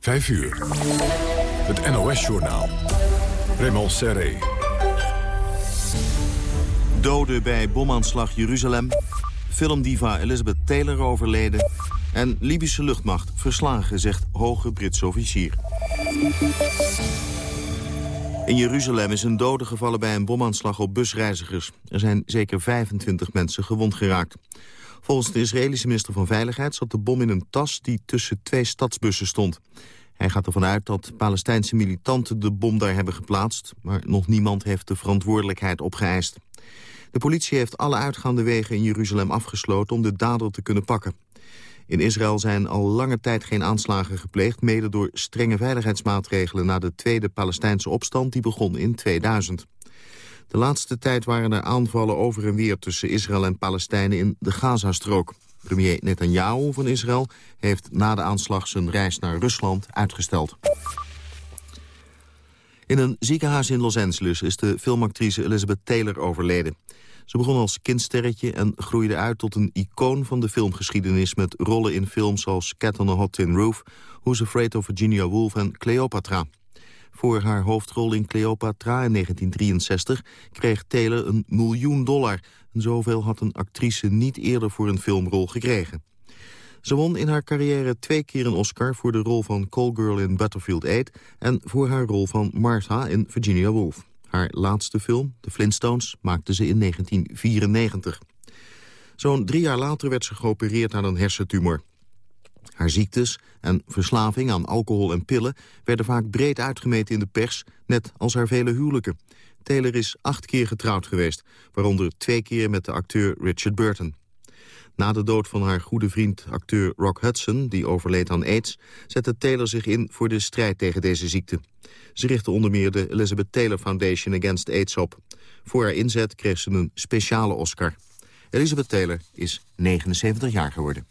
5 uur. Het NOS-journaal. Raymond Serré. Doden bij bomaanslag Jeruzalem. Filmdiva Elizabeth Taylor overleden. En Libische luchtmacht verslagen, zegt hoge Britse officier. In Jeruzalem is een dode gevallen bij een bomaanslag op busreizigers. Er zijn zeker 25 mensen gewond geraakt. Volgens de Israëlische minister van Veiligheid zat de bom in een tas die tussen twee stadsbussen stond. Hij gaat ervan uit dat Palestijnse militanten de bom daar hebben geplaatst, maar nog niemand heeft de verantwoordelijkheid opgeëist. De politie heeft alle uitgaande wegen in Jeruzalem afgesloten om de dader te kunnen pakken. In Israël zijn al lange tijd geen aanslagen gepleegd... mede door strenge veiligheidsmaatregelen na de tweede Palestijnse opstand... die begon in 2000. De laatste tijd waren er aanvallen over en weer tussen Israël en Palestijnen in de Gazastrook. Premier Netanyahu van Israël heeft na de aanslag zijn reis naar Rusland uitgesteld. In een ziekenhuis in Los Angeles is de filmactrice Elizabeth Taylor overleden. Ze begon als kindsterretje en groeide uit tot een icoon van de filmgeschiedenis... met rollen in films als Cat on a Hot Tin Roof... Who's Afraid of Virginia Woolf en Cleopatra. Voor haar hoofdrol in Cleopatra in 1963 kreeg Taylor een miljoen dollar. Zoveel had een actrice niet eerder voor een filmrol gekregen. Ze won in haar carrière twee keer een Oscar voor de rol van Call Girl in Battlefield 8... en voor haar rol van Martha in Virginia Woolf. Haar laatste film, The Flintstones, maakte ze in 1994. Zo'n drie jaar later werd ze geopereerd aan een hersentumor. Haar ziektes en verslaving aan alcohol en pillen werden vaak breed uitgemeten in de pers, net als haar vele huwelijken. Taylor is acht keer getrouwd geweest, waaronder twee keer met de acteur Richard Burton. Na de dood van haar goede vriend acteur Rock Hudson, die overleed aan aids... zette Taylor zich in voor de strijd tegen deze ziekte. Ze richtte onder meer de Elizabeth Taylor Foundation Against AIDS op. Voor haar inzet kreeg ze een speciale Oscar. Elizabeth Taylor is 79 jaar geworden.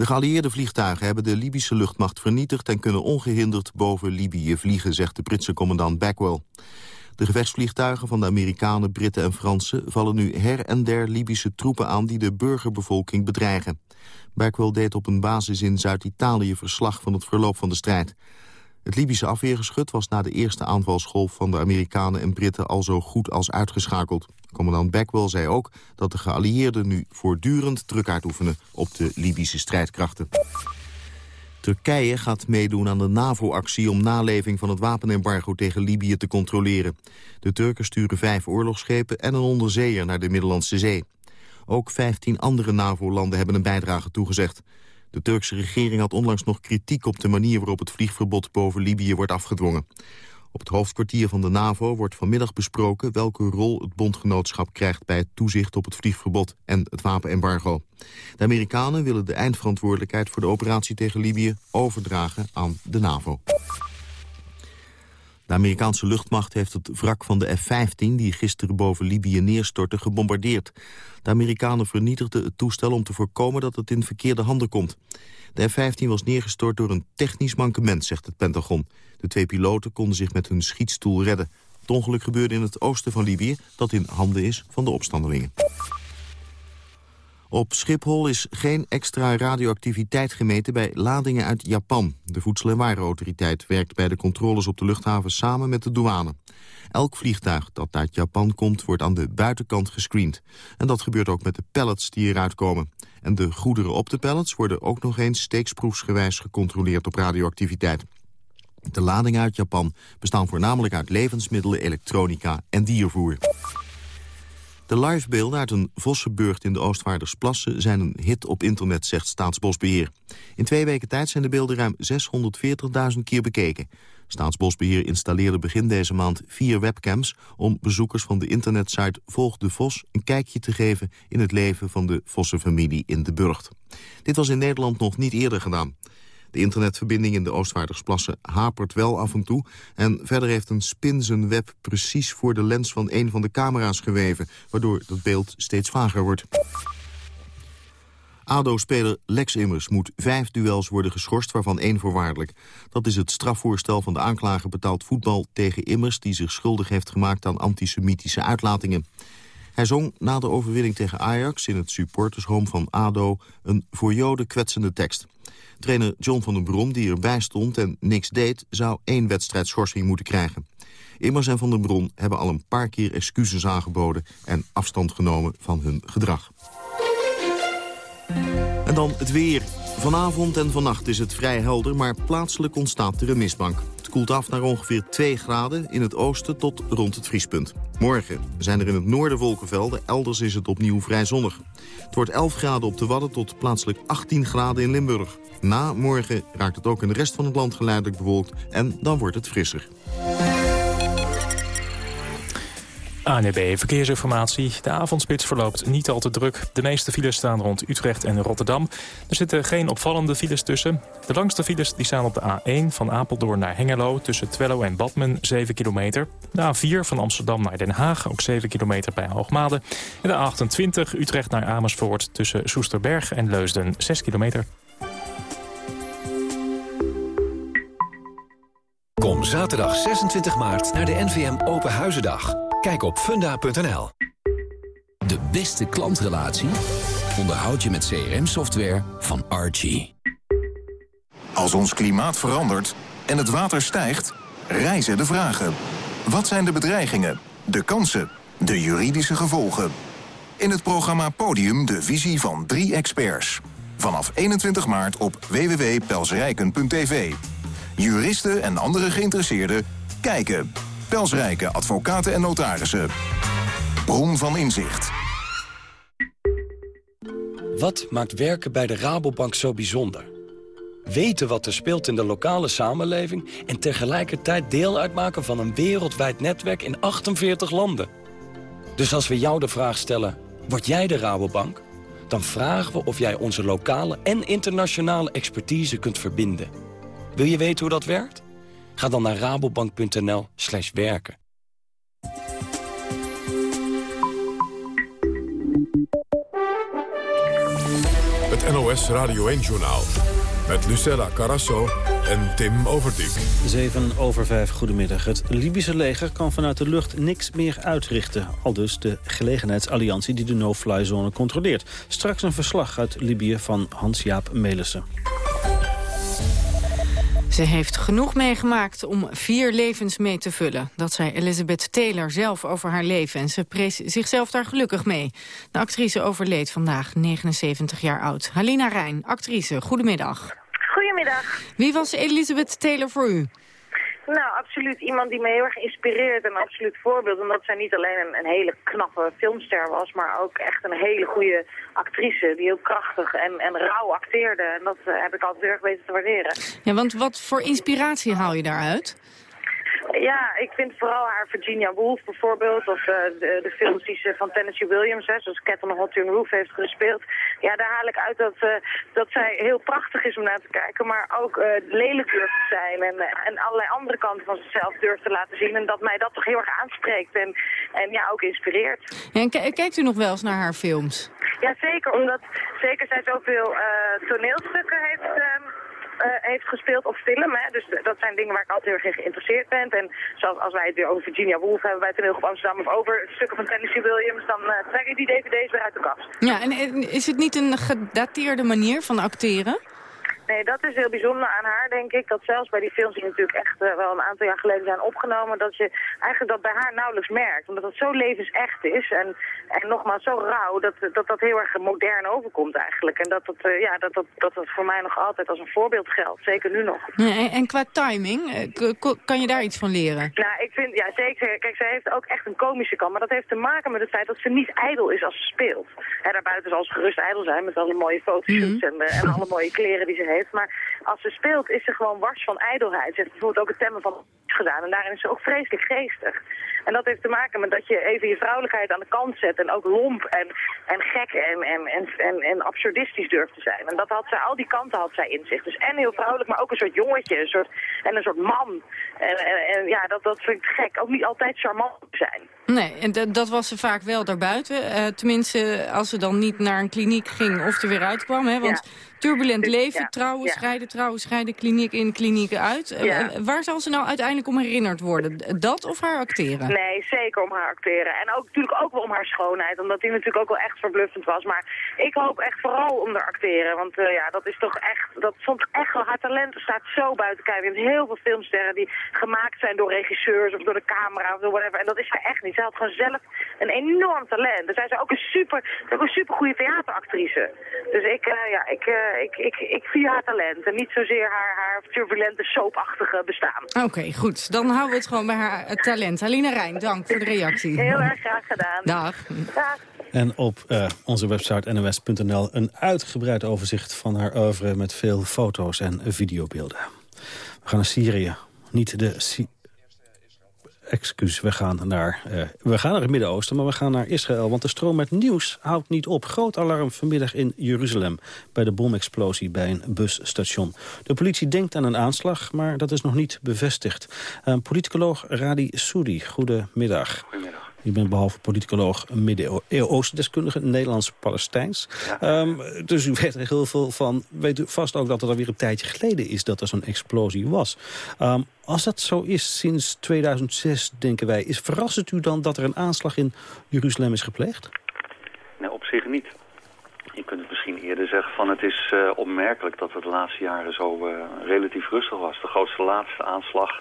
De geallieerde vliegtuigen hebben de Libische luchtmacht vernietigd... en kunnen ongehinderd boven Libië vliegen, zegt de Britse commandant Backwell. De gevechtsvliegtuigen van de Amerikanen, Britten en Fransen... vallen nu her en der Libische troepen aan die de burgerbevolking bedreigen. Backwell deed op een basis in Zuid-Italië verslag van het verloop van de strijd. Het Libische afweergeschut was na de eerste aanvalsgolf van de Amerikanen en Britten al zo goed als uitgeschakeld. Commandant Backwell zei ook dat de geallieerden nu voortdurend druk uitoefenen op de Libische strijdkrachten. Turkije gaat meedoen aan de NAVO-actie om naleving van het wapenembargo tegen Libië te controleren. De Turken sturen vijf oorlogsschepen en een onderzeeër naar de Middellandse Zee. Ook 15 andere NAVO-landen hebben een bijdrage toegezegd. De Turkse regering had onlangs nog kritiek op de manier waarop het vliegverbod boven Libië wordt afgedwongen. Op het hoofdkwartier van de NAVO wordt vanmiddag besproken welke rol het bondgenootschap krijgt bij het toezicht op het vliegverbod en het wapenembargo. De Amerikanen willen de eindverantwoordelijkheid voor de operatie tegen Libië overdragen aan de NAVO. De Amerikaanse luchtmacht heeft het wrak van de F-15... die gisteren boven Libië neerstortte, gebombardeerd. De Amerikanen vernietigden het toestel om te voorkomen dat het in verkeerde handen komt. De F-15 was neergestort door een technisch mankement, zegt het Pentagon. De twee piloten konden zich met hun schietstoel redden. Het ongeluk gebeurde in het oosten van Libië, dat in handen is van de opstandelingen. Op Schiphol is geen extra radioactiviteit gemeten bij ladingen uit Japan. De Voedsel- en Warenautoriteit werkt bij de controles op de luchthaven samen met de douane. Elk vliegtuig dat uit Japan komt wordt aan de buitenkant gescreend. En dat gebeurt ook met de pallets die eruit komen. En de goederen op de pallets worden ook nog eens steeksproefsgewijs gecontroleerd op radioactiviteit. De ladingen uit Japan bestaan voornamelijk uit levensmiddelen, elektronica en diervoer. De livebeelden uit een vossenburgt in de Oostvaardersplassen zijn een hit op internet, zegt Staatsbosbeheer. In twee weken tijd zijn de beelden ruim 640.000 keer bekeken. Staatsbosbeheer installeerde begin deze maand vier webcams... om bezoekers van de internetsite Volg de Vos een kijkje te geven... in het leven van de Vossenfamilie in de Burgt. Dit was in Nederland nog niet eerder gedaan. De internetverbinding in de Oostvaardersplassen hapert wel af en toe... en verder heeft een spin zijn web precies voor de lens van een van de camera's geweven... waardoor het beeld steeds vager wordt. ADO-speler Lex Immers moet vijf duels worden geschorst, waarvan één voorwaardelijk. Dat is het strafvoorstel van de aanklager betaald voetbal tegen Immers... die zich schuldig heeft gemaakt aan antisemitische uitlatingen. Hij zong na de overwinning tegen Ajax in het supportershome van ADO... een voor Joden kwetsende tekst. Trainer John van den Brom, die erbij stond en niks deed... zou één wedstrijd schorsing moeten krijgen. Immers en Van den Bron hebben al een paar keer excuses aangeboden... en afstand genomen van hun gedrag. En dan het weer. Vanavond en vannacht is het vrij helder, maar plaatselijk ontstaat er een mistbank. Het koelt af naar ongeveer 2 graden in het oosten tot rond het vriespunt. Morgen zijn er in het noorden wolkenvelden, elders is het opnieuw vrij zonnig. Het wordt 11 graden op de Wadden tot plaatselijk 18 graden in Limburg. Na morgen raakt het ook in de rest van het land geleidelijk bewolkt en dan wordt het frisser. ANB Verkeersinformatie. De avondspits verloopt niet al te druk. De meeste files staan rond Utrecht en Rotterdam. Er zitten geen opvallende files tussen. De langste files die staan op de A1 van Apeldoorn naar Hengelo... tussen Twello en Badmen, 7 kilometer. De A4 van Amsterdam naar Den Haag, ook 7 kilometer bij Hoogmade. En de A28 Utrecht naar Amersfoort tussen Soesterberg en Leusden, 6 kilometer. Kom zaterdag 26 maart naar de NVM Open Huizendag. Kijk op funda.nl. De beste klantrelatie onderhoud je met CRM-software van Archie. Als ons klimaat verandert en het water stijgt, rijzen de vragen. Wat zijn de bedreigingen, de kansen, de juridische gevolgen? In het programma Podium de visie van drie experts. Vanaf 21 maart op www.pelsrijken.tv. Juristen en andere geïnteresseerden kijken Pelsrijke advocaten en notarissen. Bron van inzicht. Wat maakt werken bij de Rabobank zo bijzonder? Weten wat er speelt in de lokale samenleving... en tegelijkertijd deel uitmaken van een wereldwijd netwerk in 48 landen. Dus als we jou de vraag stellen, word jij de Rabobank? Dan vragen we of jij onze lokale en internationale expertise kunt verbinden. Wil je weten hoe dat werkt? Ga dan naar rabobank.nl slash werken. Het NOS Radio 1-journaal. Met Lucella Carasso en Tim Overdijk. 7 over 5, goedemiddag. Het Libische leger kan vanuit de lucht niks meer uitrichten. Al dus de gelegenheidsalliantie die de no-fly-zone controleert. Straks een verslag uit Libië van Hans-Jaap Melissen. Ze heeft genoeg meegemaakt om vier levens mee te vullen. Dat zei Elizabeth Taylor zelf over haar leven en ze prees zichzelf daar gelukkig mee. De actrice overleed vandaag, 79 jaar oud. Halina Rijn, actrice, goedemiddag. Goedemiddag. Wie was Elizabeth Taylor voor u? Nou, absoluut iemand die me heel erg inspireert en absoluut voorbeeld. Omdat zij niet alleen een, een, hele knappe filmster was, maar ook echt een hele goede actrice. Die heel krachtig en, en rauw acteerde. En dat heb ik altijd heel erg weten te waarderen. Ja, want wat voor inspiratie haal je daaruit? Ja, ik vind vooral haar Virginia Woolf bijvoorbeeld, of uh, de, de, films die ze van Tennessee Williams, hè, zoals Cat on a Hot Roof heeft gespeeld. Ja, daar haal ik uit dat, uh, dat zij heel prachtig is om naar te kijken, maar ook uh, lelijk durft te zijn en, en allerlei andere kanten van zichzelf durft te laten zien. En dat mij dat toch heel erg aanspreekt en, en ja, ook inspireert. En kijkt u nog wel eens naar haar films? Ja, zeker, omdat zeker zij zoveel toneelstukken heeft... Uh, heeft gespeeld op film. Hè? Dus dat zijn dingen waar ik altijd heel erg in geïnteresseerd ben. En zoals als wij het weer over Virginia Woolf hebben bij Toneel Amsterdam... of over stukken van Tennessee Williams, dan uh, trek ik die dvd's weer uit de kast. Ja, en is het niet een gedateerde manier van acteren? Nee, dat is heel bijzonder aan haar, denk ik. Dat zelfs bij die films die natuurlijk echt uh, wel een aantal jaar geleden zijn opgenomen... dat je eigenlijk dat bij haar nauwelijks merkt. Omdat het zo levensecht is en, en nogmaals zo rauw... Dat, dat dat heel erg modern overkomt eigenlijk. En dat dat, uh, ja, dat, dat, dat dat voor mij nog altijd als een voorbeeld geldt. Zeker nu nog. en, en qua timing, uh, kan je daar iets van leren? Nou, ik vind, ja zeker. Kijk, zij heeft ook echt een komische kant. Maar dat heeft te maken met het feit dat ze niet ijdel is als ze speelt. En daarbuiten zal ze gerust ijdel zijn met alle mooie fotoshoots mm -hmm. en, en alle mooie kleren die ze heeft. Maar als ze speelt is ze gewoon wars van ijdelheid. Ze heeft bijvoorbeeld ook het temmen van gedaan. En daarin is ze ook vreselijk geestig. En dat heeft te maken met dat je even je vrouwelijkheid aan de kant zet. En ook lomp en, en gek en, en, en, en, absurdistisch durft te zijn. En dat had zij, al die kanten had zij in zich. Dus en heel vrouwelijk, maar ook een soort jongetje. Een soort, en een soort man. En, en, en ja, dat, dat vind ik gek. Ook niet altijd charmant zijn. Nee, en dat was ze vaak wel daarbuiten. Uh, tenminste, als ze dan niet naar een kliniek ging of er weer uitkwam. Hè? Want ja. turbulent leven, ja. trouwen, ja. scheiden, vrouwen scheiden kliniek in, kliniek uit. Eh, waar zal ze nou uiteindelijk om herinnerd worden? Dat of haar acteren? Nee, zeker om haar acteren. En ook, natuurlijk ook wel om haar schoonheid, omdat die natuurlijk ook wel echt verbluffend was. Maar ik hoop echt vooral om haar acteren, want ja, dat is toch echt, dat stond echt wel, haar talent staat zo buiten kijf. Je hebt heel veel filmsterren die gemaakt zijn door regisseurs of door de camera of door whatever. En dat is zij echt niet. Zij had gewoon zelf een enorm talent. Dus zij is ook een super, ook een super goede theateractrice. Dus ik, uh, ja, ik, uh, ik, ik, ik vier haar talent en niet zozeer haar, haar turbulente soapachtige bestaan. Oké, goed. Dan houden we het gewoon bij haar talent. Halina Dank voor de reactie. Heel erg graag gedaan. Dag. Dag. En op uh, onze website nws.nl een uitgebreid overzicht van haar oeuvre... met veel foto's en videobeelden. We gaan naar Syrië. Niet de... Sy excuus, we gaan, naar, uh, we gaan naar het Midden-Oosten, maar we gaan naar Israël. Want de stroom met nieuws houdt niet op. Groot alarm vanmiddag in Jeruzalem bij de bomexplosie bij een busstation. De politie denkt aan een aanslag, maar dat is nog niet bevestigd. Uh, politicoloog Radi Soudi, goedemiddag. Goedemiddag. Je bent behalve politicoloog Midden-Oosten-deskundige, Nederlands-Palestijns. Ja. Um, dus u weet er heel veel van. Weet u vast ook dat het alweer een tijdje geleden is dat er zo'n explosie was. Um, als dat zo is sinds 2006, denken wij, is, verrast het u dan dat er een aanslag in Jeruzalem is gepleegd? Nee, op zich niet. Je kunt het misschien eerder zeggen van het is uh, opmerkelijk dat het de laatste jaren zo uh, relatief rustig was. De grootste laatste aanslag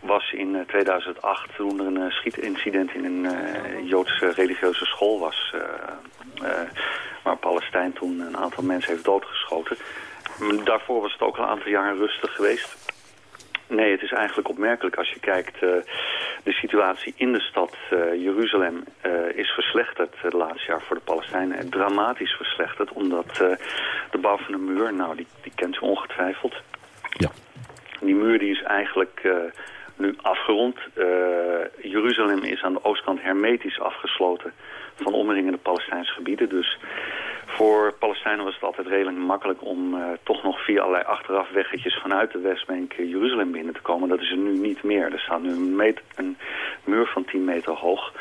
was in 2008 toen er een schietincident in een Joodse religieuze school was. Waar Palestijn toen een aantal mensen heeft doodgeschoten. Daarvoor was het ook een aantal jaren rustig geweest. Nee, het is eigenlijk opmerkelijk als je kijkt... Uh, de situatie in de stad uh, Jeruzalem uh, is verslechterd het laatste jaar voor de Palestijnen. Dramatisch verslechterd, omdat de bouw van de muur... nou, die, die kent u ongetwijfeld. Ja. Die muur die is eigenlijk nu afgerond. Jeruzalem is aan de oostkant hermetisch afgesloten van omringende Palestijnse gebieden. Dus voor Palestijnen was het altijd redelijk makkelijk om uh, toch nog via allerlei achterafweggetjes vanuit de Westbank uh, Jeruzalem binnen te komen. Dat is er nu niet meer. Er staat nu een, meter, een muur van 10 meter hoog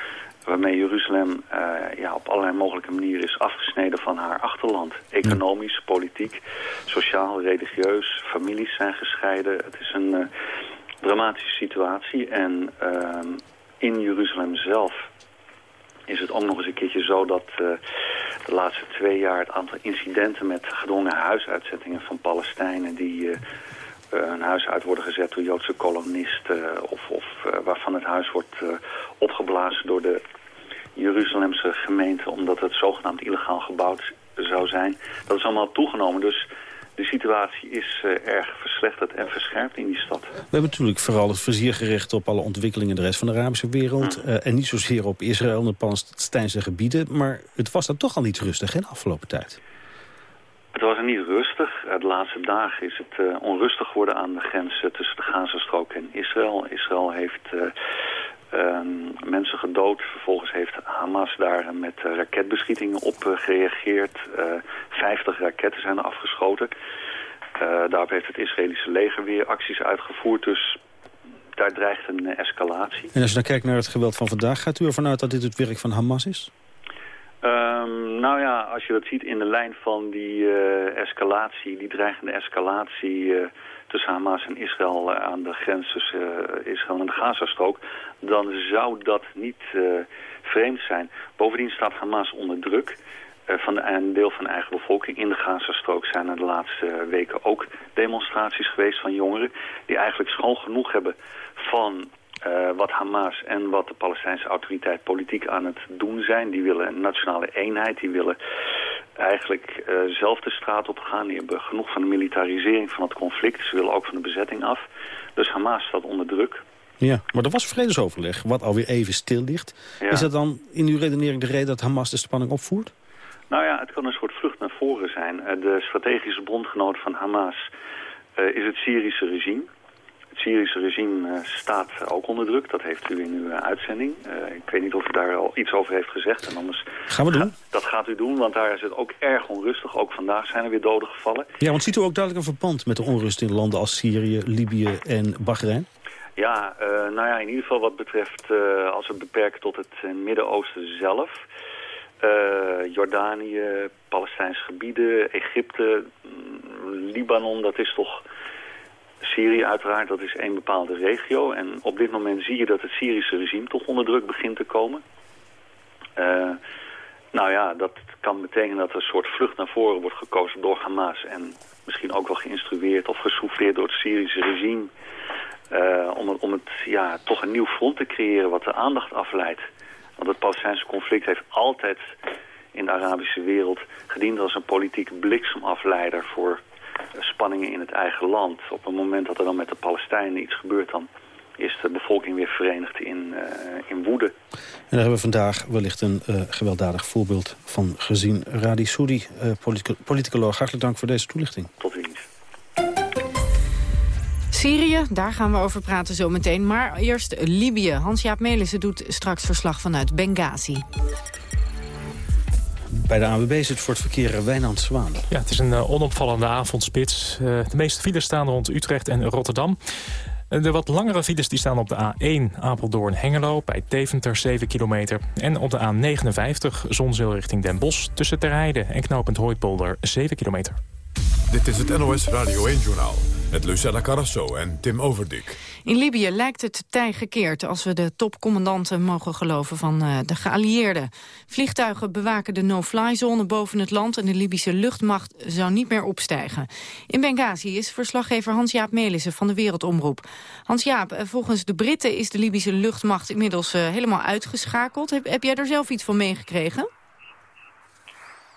waarmee Jeruzalem uh, ja, op allerlei mogelijke manieren is afgesneden van haar achterland. Economisch, politiek, sociaal, religieus, families zijn gescheiden. Het is een uh, dramatische situatie en uh, in Jeruzalem zelf is het ook nog eens een keertje zo dat uh, de laatste twee jaar het aantal incidenten met gedwongen huisuitzettingen van Palestijnen die uh, hun huis uit worden gezet door Joodse kolonisten of, of waarvan het huis wordt opgeblazen door de Jeruzalemse gemeente omdat het zogenaamd illegaal gebouwd zou zijn. Dat is allemaal toegenomen, dus de situatie is uh, erg verslechterd en verscherpt in die stad. We hebben natuurlijk vooral het vizier gericht op alle ontwikkelingen in de rest van de Arabische wereld. Mm. Uh, en niet zozeer op Israël en de Palestijnse gebieden. Maar het was dan toch al niet rustig in de afgelopen tijd. Het was er niet rustig. De laatste dagen is het uh, onrustig geworden aan de grens tussen de Gazastrook en Israël. Israël heeft uh, mensen gedood. Vervolgens heeft Hamas daar met uh, raketbeschietingen op uh, gereageerd. 50 raketten zijn afgeschoten. daarop heeft het Israëlische leger weer acties uitgevoerd. Dus daar dreigt een escalatie. En als je dan kijkt naar het geweld van vandaag... gaat u ervan uit dat dit het werk van Hamas is? Um, nou ja, als je dat ziet in de lijn van die escalatie... die dreigende escalatie tussen Hamas en Israël uh, aan de grens tussen uh, Israël en de Gazastrook, dan zou dat niet uh, vreemd zijn. Bovendien staat Hamas onder druk van een deel van de eigen bevolking. In de Gazastrook zijn er de laatste weken ook demonstraties geweest van jongeren die eigenlijk schoon genoeg hebben van wat Hamas en wat de Palestijnse autoriteit politiek aan het doen zijn. Die willen een nationale eenheid, die willen eigenlijk uh, zelf de straat op gaan. Die hebben genoeg van de militarisering van het conflict. Ze willen ook van de bezetting af. Dus Hamas staat onder druk. Ja, maar er was vredesoverleg, wat alweer even stil ligt. Ja. Is dat dan in uw redenering de reden dat Hamas de spanning opvoert? Nou ja, het kan een soort vlucht naar voren zijn. Uh, de strategische bondgenoot van Hamas uh, is het Syrische regime. Het Syrische regime uh, staat ook onder druk. Dat heeft u in uw uitzending. Uh, ik weet niet of u daar al iets over heeft gezegd. En anders Gaan we doen. Ga, dat gaat u doen, want daar is het ook erg onrustig. Ook vandaag zijn er weer doden gevallen. Ja, want ziet u ook duidelijk een verband met de onrust in landen als Syrië, Libië en Bahrein? Ja, uh, nou ja, in ieder geval wat betreft, als we beperken tot het Midden-Oosten zelf... Jordanië, Palestijnse gebieden, Egypte Libanon, dat is toch... Syrië uiteraard, dat is één bepaalde regio. En op dit moment zie je dat het Syrische regime toch onder druk begint te komen. Uh, nou ja, dat kan betekenen dat er een soort vlucht naar voren wordt gekozen door Hamas. En misschien ook wel geïnstrueerd of gesouffleerd door het Syrische regime. Uh, om, het, om het ja, toch een nieuw front te creëren wat de aandacht afleidt. Want het Palestijnse conflict heeft altijd in de Arabische wereld gediend als een politieke bliksemafleider voor spanningen in het eigen land. Op het moment dat er dan met de Palestijnen iets gebeurt, dan is de bevolking weer verenigd in, uh, in woede. En daar hebben we vandaag wellicht een uh, gewelddadig voorbeeld van gezien. Radi Soudi, uh, politicoloog, hartelijk dank voor deze toelichting. Tot ziens. Syrië, daar gaan we over praten zometeen. Maar eerst Libië. Hans-Jaap Melissen doet straks verslag vanuit Benghazi. Bij de AWB zit voor het verkeer Wijnand Zwaan. Ja, het is een onopvallende avondspits. de meeste files staan rond Utrecht en Rotterdam. De wat langere files die staan op de A1 Apeldoorn-Hengelo... bij Deventer 7 kilometer. En op de A59 Zonzeel richting Den Bosch... tussen Terheide en knooppunt Hooipolder 7 kilometer. Dit is het NOS Radio 1-journaal met Lucella Carrasso en Tim Overdik. In Libië lijkt het tij gekeerd als we de topcommandanten mogen geloven van uh, de geallieerden. Vliegtuigen bewaken de no-fly-zone boven het land en de Libische luchtmacht zou niet meer opstijgen. In Benghazi is verslaggever Hans-Jaap Melissen van de Wereldomroep. Hans-Jaap, eh, volgens de Britten is de Libische luchtmacht inmiddels uh, helemaal uitgeschakeld. Heb, heb jij er zelf iets van meegekregen?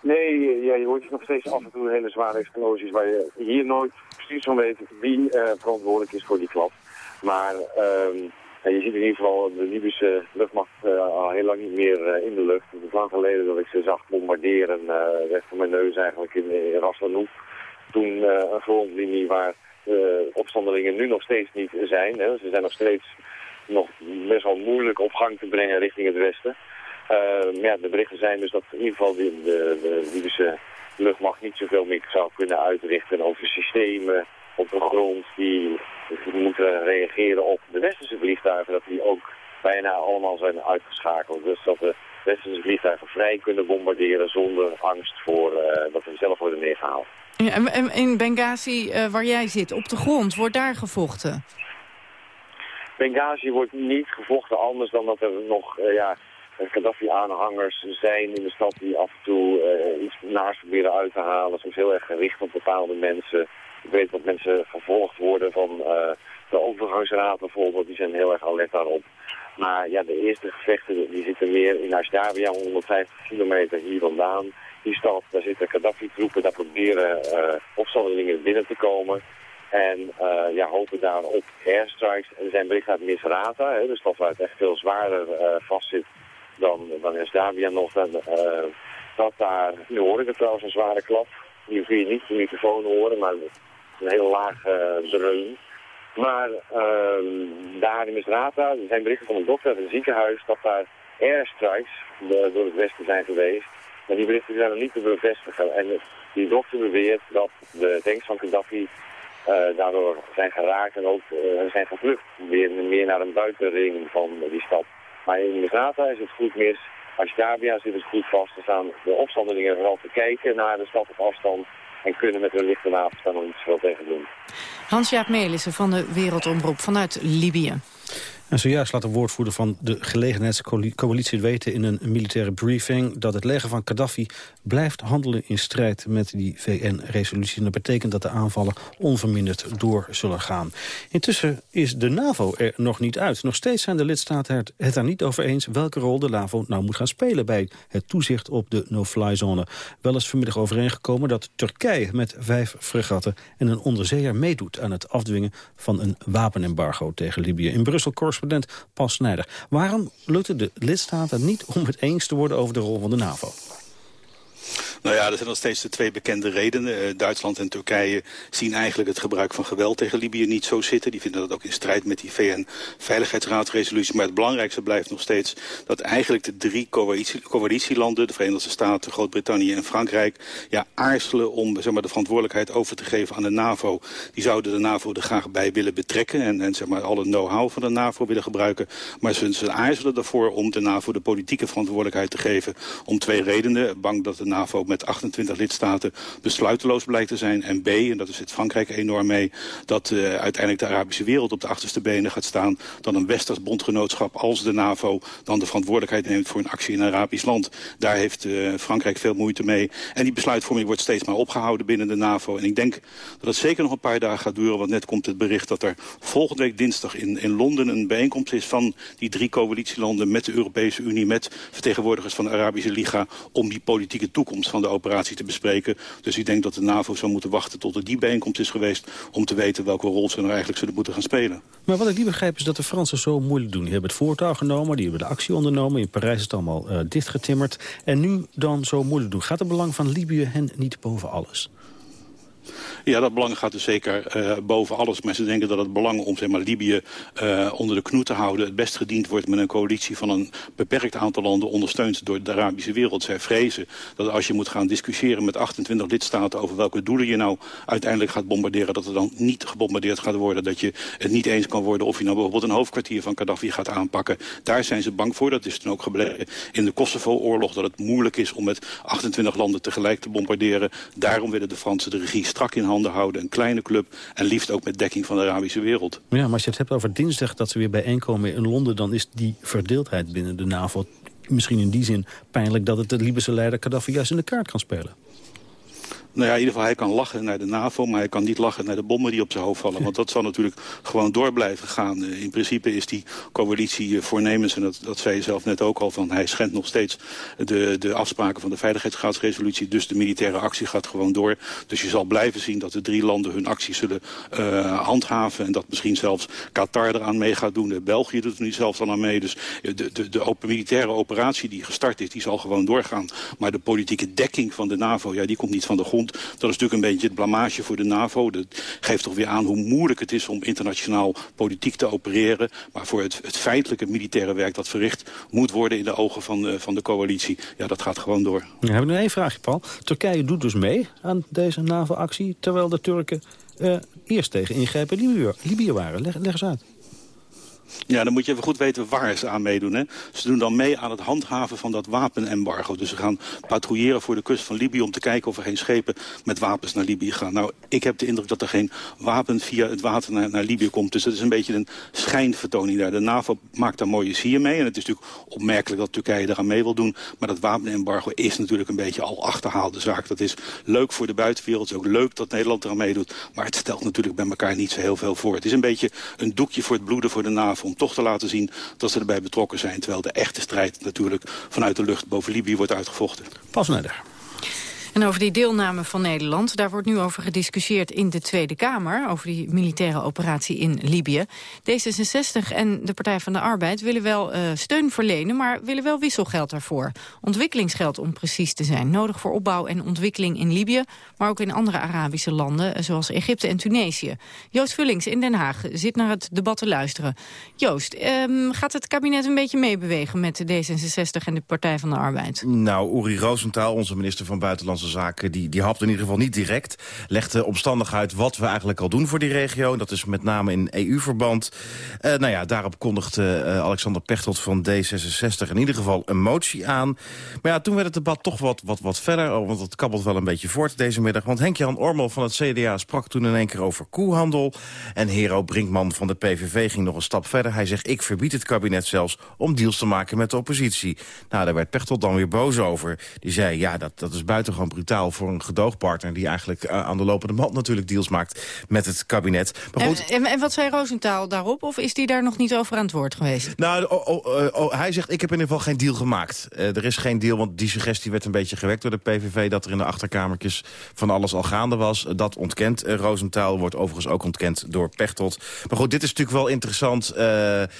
Nee, ja, je hoort nog steeds af en toe hele zware explosies waar je hier nooit precies van weet wie verantwoordelijk is voor die klap. Maar ja, je ziet in ieder geval de Libische luchtmacht uh, al heel lang niet meer uh, in de lucht. Het is lang geleden dat ik ze zag bombarderen recht voor mijn neus eigenlijk in, in Ras Toen een grondlinie waar opstandelingen nu nog steeds niet zijn. Hè. Ze zijn nog steeds nog best wel moeilijk op gang te brengen richting het westen. Uh, ja, de berichten zijn dus dat in ieder geval de, de, de Libische luchtmacht niet zoveel meer zou kunnen uitrichten over systemen op de grond die moeten reageren op de westerse vliegtuigen, dat die ook bijna allemaal zijn uitgeschakeld. Dus dat de westerse vliegtuigen vrij kunnen bombarderen zonder angst voor uh, dat ze zelf worden neergehaald. Ja, en in Benghazi, uh, waar jij zit, op de grond, wordt daar gevochten? Benghazi wordt niet gevochten anders dan dat er nog uh, ja, Gaddafi-aanhangers zijn in de stad die af en toe iets naars proberen uit te halen. Soms heel erg gericht op bepaalde mensen. Ik weet dat mensen vervolgd worden van uh, de overgangsraad bijvoorbeeld. Die zijn heel erg alert daarop. Maar ja, de eerste gevechten die zitten meer in Ashdabia, 150 kilometer hier vandaan. Die stad, daar zitten Gaddafi-troepen, daar proberen uh, opstandelingen binnen te komen. En uh, ja, hopen daar op airstrikes. Er zijn berichten uit Misrata, hè, de stad waar het echt veel zwaarder uh, vastzit dan, dan is Davia nog. Dat daar, nu hoor ik het trouwens een zware klap. Die kun je niet de microfoon horen, maar een heel laag dreun. Maar uh, daar in Misrata, zijn berichten van een dokter uit een ziekenhuis dat daar airstrikes door het westen zijn geweest. Maar die berichten zijn nog niet te bevestigen. En die dokter beweert dat de tanks van Gaddafi uh, daardoor zijn geraakt en ook uh, zijn gevlucht. Weer meer naar een buitenring van die stad. Maar in Misrata is het goed mis. Ashdabia zit het goed vast. Er staan de opstandelingen vooral te kijken naar de stad op afstand. En kunnen met hun lichte wapens daar nog niet zoveel tegen doen. Hans-Jaap Melissen van de Wereldomroep vanuit Libië. En zojuist laat de woordvoerder van de gelegenheidscoalitie weten in een militaire briefing dat het leger van Gaddafi blijft handelen in strijd met die VN-resolutie. En dat betekent dat de aanvallen onverminderd door zullen gaan. Intussen is de NAVO er nog niet uit. Nog steeds zijn de lidstaten het daar niet over eens welke rol de NAVO nou moet gaan spelen bij het toezicht op de no-fly-zone. Wel is vanmiddag overeengekomen dat Turkije met vijf fregatten en een onderzeeër meedoet aan het afdwingen van een wapenembargo tegen Libië. In Brussel correspondent Paul Snijder. Waarom lukt het de lidstaten niet om het eens te worden over de rol van de NAVO? Nou ja, er zijn nog steeds de twee bekende redenen. Uh, Duitsland en Turkije zien eigenlijk het gebruik van geweld tegen Libië niet zo zitten. Die vinden dat ook in strijd met die VN-veiligheidsraadresolutie. Maar het belangrijkste blijft nog steeds dat eigenlijk de drie coalitie coalitielanden... de Verenigde Staten, Groot-Brittannië en Frankrijk... ja, aarzelen om zeg maar, de verantwoordelijkheid over te geven aan de NAVO. Die zouden de NAVO er graag bij willen betrekken... en, en zeg maar, alle know-how van de NAVO willen gebruiken. Maar ze, ze aarzelen ervoor om de NAVO de politieke verantwoordelijkheid te geven... om twee redenen. Bang dat de NAVO met 28 lidstaten besluiteloos blijkt te zijn. En B, en dat zit Frankrijk enorm mee, dat uh, uiteindelijk de Arabische wereld op de achterste benen gaat staan. Dan een westers bondgenootschap als de NAVO dan de verantwoordelijkheid neemt voor een actie in een Arabisch land. Daar heeft uh, Frankrijk veel moeite mee. En die besluitvorming wordt steeds maar opgehouden binnen de NAVO. En ik denk dat het zeker nog een paar dagen gaat duren, want net komt het bericht dat er volgende week dinsdag in, in Londen een bijeenkomst is van die drie coalitielanden met de Europese Unie, met vertegenwoordigers van de Arabische Liga, om die politieke toekomst van de operatie te bespreken. Dus ik denk dat de NAVO zou moeten wachten tot er die bijeenkomst is geweest... om te weten welke rol ze er eigenlijk zullen moeten gaan spelen. Maar wat ik niet begrijp is dat de Fransen zo moeilijk doen. Die hebben het voortouw genomen, die hebben de actie ondernomen. In Parijs is het allemaal uh, dichtgetimmerd. En nu dan zo moeilijk doen. Gaat het belang van Libië hen niet boven alles? Ja, dat belang gaat dus zeker uh, boven alles. Maar ze denken dat het belang om zeg maar, Libië uh, onder de knoet te houden... het best gediend wordt met een coalitie van een beperkt aantal landen... ondersteund door de Arabische wereld. Zij vrezen dat als je moet gaan discussiëren met 28 lidstaten... over welke doelen je nou uiteindelijk gaat bombarderen... dat er dan niet gebombardeerd gaat worden. Dat je het niet eens kan worden of je nou bijvoorbeeld een hoofdkwartier van Gaddafi gaat aanpakken. Daar zijn ze bang voor. Dat is toen ook gebleken in de Kosovo-oorlog... dat het moeilijk is om met 28 landen tegelijk te bombarderen. Daarom willen de Fransen de regie strak in handen houden. Een kleine club en liefst ook met dekking van de Arabische wereld. Ja, maar als je het hebt over dinsdag dat ze weer bijeenkomen in Londen... dan is die verdeeldheid binnen de NAVO misschien in die zin pijnlijk... dat het de Libische leider Gaddafi juist in de kaart kan spelen. Nou ja, in ieder geval, hij kan lachen naar de NAVO... maar hij kan niet lachen naar de bommen die op zijn hoofd vallen. Want dat zal natuurlijk gewoon door blijven gaan. Uh, in principe is die coalitie uh, voornemens, en dat, dat zei je zelf net ook al... van hij schendt nog steeds de, de afspraken van de Veiligheidsraadsresolutie... dus de militaire actie gaat gewoon door. Dus je zal blijven zien dat de drie landen hun acties zullen uh, handhaven... en dat misschien zelfs Qatar eraan mee gaat doen. België doet er nu zelfs al aan mee. Dus de, de, de open militaire operatie die gestart is, die zal gewoon doorgaan. Maar de politieke dekking van de NAVO, ja, die komt niet van de grond dat is natuurlijk een beetje het blamage voor de NAVO. Dat geeft toch weer aan hoe moeilijk het is om internationaal politiek te opereren. Maar voor het, het feitelijke militaire werk dat verricht moet worden in de ogen van de, van de coalitie. Ja, dat gaat gewoon door. We hebben nog één vraagje, Paul. Turkije doet dus mee aan deze NAVO-actie... terwijl de Turken uh, eerst tegen ingrijpen Libië, Libië waren. Leg, leg eens uit. Ja, dan moet je even goed weten waar ze aan meedoen. Hè. Ze doen dan mee aan het handhaven van dat wapenembargo. Dus ze gaan patrouilleren voor de kust van Libië... om te kijken of er geen schepen met wapens naar Libië gaan. Nou, ik heb de indruk dat er geen wapen via het water naar, naar Libië komt. Dus dat is een beetje een schijnvertoning daar. De NAVO maakt daar mooie sier mee. En het is natuurlijk opmerkelijk dat Turkije eraan mee wil doen. Maar dat wapenembargo is natuurlijk een beetje al achterhaalde zaak. Dat is leuk voor de buitenwereld. Het is ook leuk dat Nederland eraan meedoet. Maar het stelt natuurlijk bij elkaar niet zo heel veel voor. Het is een beetje een doekje voor het bloeden voor de NAVO om toch te laten zien dat ze erbij betrokken zijn. Terwijl de echte strijd natuurlijk vanuit de lucht boven Libië wordt uitgevochten. Pas Neder. En over die deelname van Nederland, daar wordt nu over gediscussieerd in de Tweede Kamer, over die militaire operatie in Libië. D66 en de Partij van de Arbeid willen wel uh, steun verlenen, maar willen wel wisselgeld daarvoor. Ontwikkelingsgeld om precies te zijn, nodig voor opbouw en ontwikkeling in Libië, maar ook in andere Arabische landen, eh, zoals Egypte en Tunesië. Joost Vullings in Den Haag zit naar het debat te luisteren. Joost, um, gaat het kabinet een beetje meebewegen met de D66 en de Partij van de Arbeid? Nou, Uri Rosenthal, onze minister van Buitenlandse Zaken... die, die hapt in ieder geval niet direct. Legt de omstandig uit wat we eigenlijk al doen voor die regio. Dat is met name in EU-verband. Uh, nou ja, daarop kondigde uh, Alexander Pechtold van D66 in ieder geval een motie aan. Maar ja, toen werd het debat toch wat, wat, wat verder. Oh, want het kabbelt wel een beetje voort deze middag. Want Henk-Jan Ormel van het CDA sprak toen in één keer over koehandel. En Hero Brinkman van de PVV ging nog een stap verder. Hij zegt, ik verbied het kabinet zelfs om deals te maken met de oppositie. Nou, daar werd Pechtold dan weer boos over. Die zei, ja, dat, dat is buitengewoon brutaal voor een gedoogpartner... die eigenlijk uh, aan de lopende band natuurlijk deals maakt met het kabinet. Maar goed, en, en, wat zei Roosentaal daarop? Of is die daar nog niet over aan het woord geweest? Nou, oh, oh, oh, hij zegt, ik heb in ieder geval geen deal gemaakt. Uh, er is geen deal, want die suggestie werd een beetje gewekt door de PVV... dat er in de achterkamertjes van alles al gaande was. Dat ontkent Roosentaal, wordt overigens ook ontkend door Pechtold. Maar goed, dit is natuurlijk wel interessant.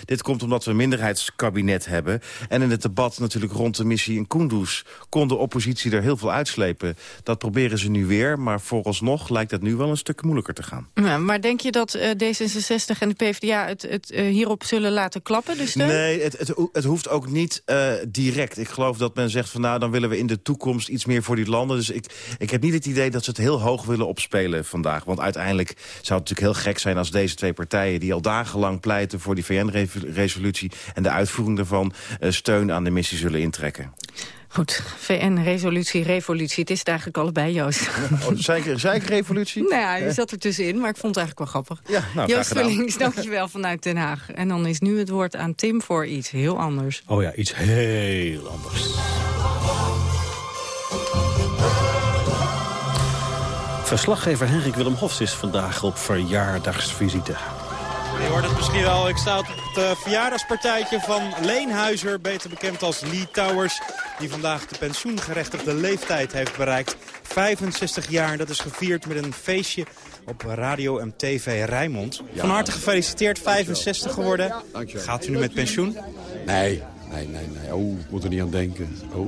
dit komt omdat we een minderheidskabinet hebben. En in het debat natuurlijk rond de missie in Kunduz... kon de oppositie er heel veel uitslepen. Dat proberen ze nu weer, maar vooralsnog lijkt het nu wel een stuk moeilijker te gaan. Ja, maar denk je dat uh, D66 en de PvdA het, het uh, hierop zullen laten klappen, steun? Nee, het, het, het hoeft ook niet uh, direct. Ik geloof dat men zegt van nou, dan willen we in de toekomst iets meer voor die landen. Dus ik, ik heb niet het idee dat ze het heel hoog willen opspelen vandaag. Want uiteindelijk zou het natuurlijk heel gek zijn als deze twee partijen... die al dagenlang pleiten voor die VN-resolutie en de uitvoering daarvan... steun aan de missie zullen intrekken. Goed, VN-resolutie, revolutie. Het is het eigenlijk allebei, Joost. Oh, revolutie nou ja, je zat er tussenin, maar ik vond het eigenlijk wel grappig. Ja, nou, Joost Vullings, dankjewel vanuit Den Haag. En dan is nu het woord aan Tim voor iets heel anders. Oh ja, iets heel anders. Verslaggever Henrik Willem Hofs is vandaag op verjaardagsvisite. Je hoort het misschien wel. Ik sta op het uh, verjaardagspartijtje van Leenhuizer, beter bekend als Lee Towers. Die vandaag de pensioengerechtigde leeftijd heeft bereikt. 65 jaar, dat is gevierd met een feestje op Radio en TV Rijnmond. Van harte gefeliciteerd, 65 geworden. Gaat u nu met pensioen? Nee, Nee, nee, nee. Oh, ik moet er niet aan denken. Oh,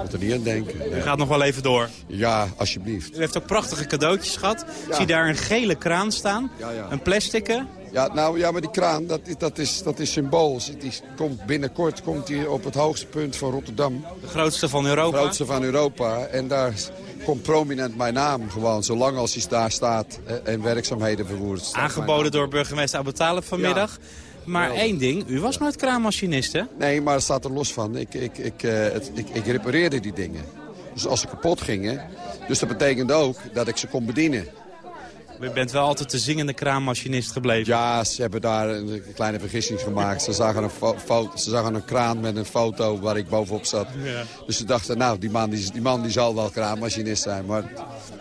moet er niet aan denken. U gaat nog wel even door? Ja, alsjeblieft. U heeft ook prachtige cadeautjes gehad. Zie daar een gele kraan staan. Ja, ja. Een plastic. Ja, nou, ja, maar die kraan, dat, dat, is, dat is. Die komt binnenkort komt die op het hoogste punt van Rotterdam. De grootste van Europa? De grootste van Europa. En daar komt prominent mijn naam gewoon, zolang als hij daar staat en werkzaamheden vervoert. Aangeboden door burgemeester Abu vanmiddag. Maar één ding, u was nooit kraanmachinist, hè? Nee, maar het staat er los van. Ik, ik, ik, uh, het, ik, ik repareerde die dingen. Dus als ze kapot gingen... Dus dat betekende ook dat ik ze kon bedienen. U bent wel altijd de zingende kraanmachinist gebleven. Ja, ze hebben daar een kleine vergissing gemaakt. Ze zagen een, foto, ze zagen een kraan met een foto waar ik bovenop zat. Ja. Dus ze dachten, nou, die man die, die man die zal wel kraanmachinist zijn. Maar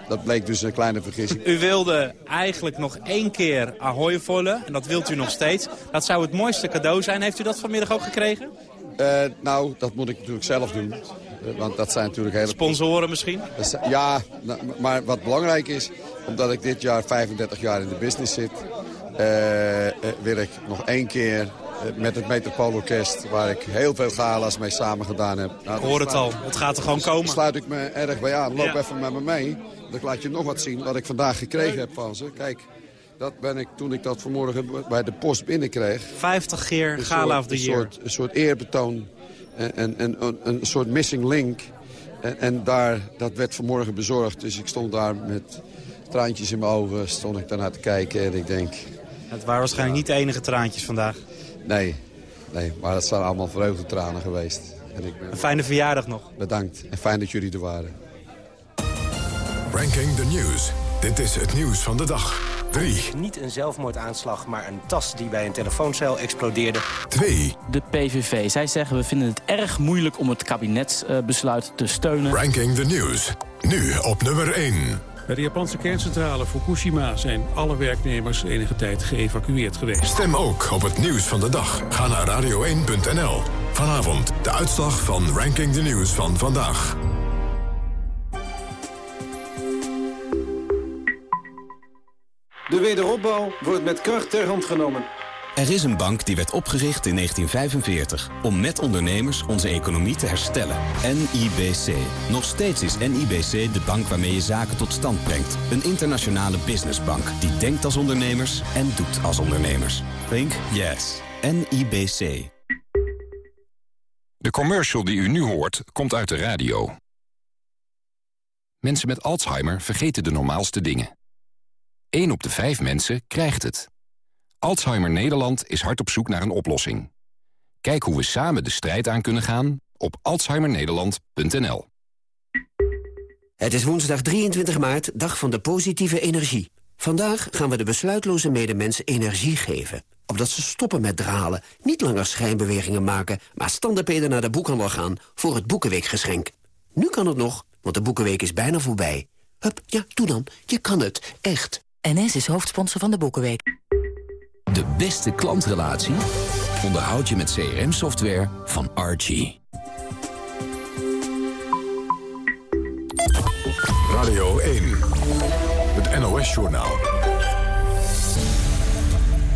dat bleek dus een kleine vergissing. U wilde eigenlijk nog één keer Ahoy vollen. En dat wilt u nog steeds. Dat zou het mooiste cadeau zijn. Heeft u dat vanmiddag ook gekregen? Uh, nou, dat moet ik natuurlijk zelf doen. Uh, want dat zijn natuurlijk hele... Sponsoren misschien? Ja, nou, maar wat belangrijk is... omdat ik dit jaar 35 jaar in de business zit... Uh, wil ik nog één keer met het Metropoolorkest... waar ik heel veel gala's mee samen gedaan heb. Nou, ik hoor het al. Het gaat er gewoon komen. sluit ik me erg bij aan. Loop ja. even met me mee. Dan laat je nog wat zien wat ik vandaag gekregen heb van ze. Kijk, dat ben ik toen ik dat vanmorgen bij de post binnenkreeg. 50 keer Gala of the Year. Soort, een soort eerbetoon en, en, en een, een soort missing link. En, en, daar, dat werd vanmorgen bezorgd. Dus ik stond daar met traantjes in mijn ogen, stond ik daarnaar te kijken. En ik denk... Het waren waarschijnlijk niet de enige traantjes vandaag. Nee, nee maar het zijn allemaal vreugdetranen geweest. En ik ben... Een fijne verjaardag nog. Bedankt en fijn dat jullie er waren. Ranking the News. Dit is het nieuws van de dag. 3. Niet een zelfmoordaanslag, maar een tas die bij een telefooncel explodeerde. 2. De PVV. Zij zeggen we vinden het erg moeilijk om het kabinetsbesluit te steunen. Ranking the News. Nu op nummer 1. Bij de Japanse kerncentrale Fukushima zijn alle werknemers enige tijd geëvacueerd geweest. Stem ook op het nieuws van de dag. Ga naar radio1.nl. Vanavond de uitslag van Ranking the News van vandaag. De wederopbouw wordt met kracht ter hand genomen. Er is een bank die werd opgericht in 1945 om met ondernemers onze economie te herstellen. NIBC. Nog steeds is NIBC de bank waarmee je zaken tot stand brengt. Een internationale businessbank die denkt als ondernemers en doet als ondernemers. Think yes. NIBC. De commercial die u nu hoort, komt uit de radio. Mensen met Alzheimer vergeten de normaalste dingen. 1 op de 5 mensen krijgt het. Alzheimer Nederland is hard op zoek naar een oplossing. Kijk hoe we samen de strijd aan kunnen gaan op alzheimernederland.nl. Het is woensdag 23 maart, dag van de positieve energie. Vandaag gaan we de besluitloze medemens energie geven. Opdat ze stoppen met dralen, niet langer schijnbewegingen maken... maar standaardpeden naar de boekhandel gaan voor het Boekenweekgeschenk. Nu kan het nog, want de Boekenweek is bijna voorbij. Hup, ja, doe dan. Je kan het. Echt. NS is hoofdsponsor van de Boekenweek. De beste klantrelatie onderhoud je met CRM-software van Archie. Radio 1, het NOS-journaal.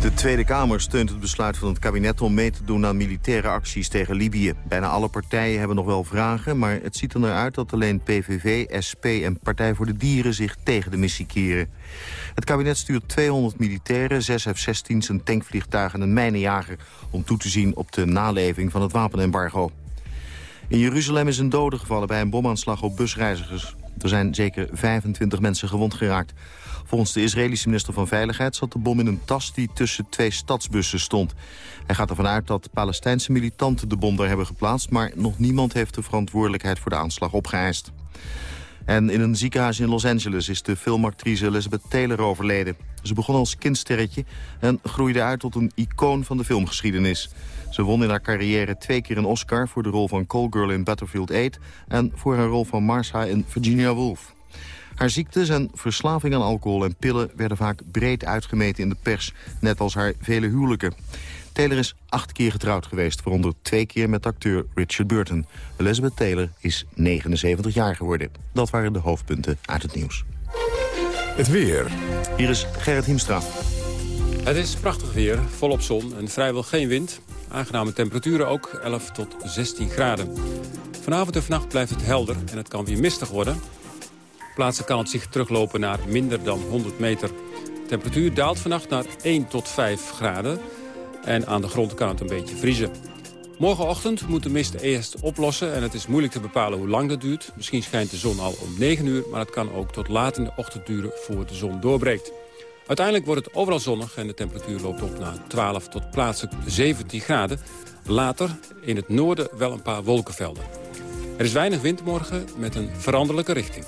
De Tweede Kamer steunt het besluit van het kabinet om mee te doen aan militaire acties tegen Libië. Bijna alle partijen hebben nog wel vragen, maar het ziet er naar uit dat alleen PVV, SP en Partij voor de Dieren zich tegen de missie keren. Het kabinet stuurt 200 militairen, 6 F-16's, een tankvliegtuig en een mijnenjager... om toe te zien op de naleving van het wapenembargo. In Jeruzalem is een dode gevallen bij een bomaanslag op busreizigers. Er zijn zeker 25 mensen gewond geraakt. Volgens de Israëlische minister van Veiligheid zat de bom in een tas die tussen twee stadsbussen stond. Hij gaat ervan uit dat Palestijnse militanten de bom daar hebben geplaatst... maar nog niemand heeft de verantwoordelijkheid voor de aanslag opgeëist. En in een ziekenhuis in Los Angeles is de filmactrice Elizabeth Taylor overleden. Ze begon als kindsterretje en groeide uit tot een icoon van de filmgeschiedenis. Ze won in haar carrière twee keer een Oscar voor de rol van Call Girl in Battlefield 8... en voor haar rol van Marcia in Virginia Woolf. Haar ziektes en verslaving aan alcohol en pillen werden vaak breed uitgemeten in de pers, net als haar vele huwelijken. Taylor is acht keer getrouwd geweest, waaronder twee keer met acteur Richard Burton. Elizabeth Taylor is 79 jaar geworden. Dat waren de hoofdpunten uit het nieuws. Het weer. Hier is Gerrit Hiemstra. Het is prachtig weer, volop zon en vrijwel geen wind. Aangename temperaturen ook, 11 tot 16 graden. Vanavond en vannacht blijft het helder en het kan weer mistig worden. Plaatsen kan het zich teruglopen naar minder dan 100 meter. De temperatuur daalt vannacht naar 1 tot 5 graden. En aan de grond kan het een beetje vriezen. Morgenochtend moet de mist eerst oplossen en het is moeilijk te bepalen hoe lang dat duurt. Misschien schijnt de zon al om 9 uur, maar het kan ook tot laat in de ochtend duren voor de zon doorbreekt. Uiteindelijk wordt het overal zonnig en de temperatuur loopt op naar 12 tot plaatselijk 17 graden. Later in het noorden wel een paar wolkenvelden. Er is weinig wind morgen met een veranderlijke richting.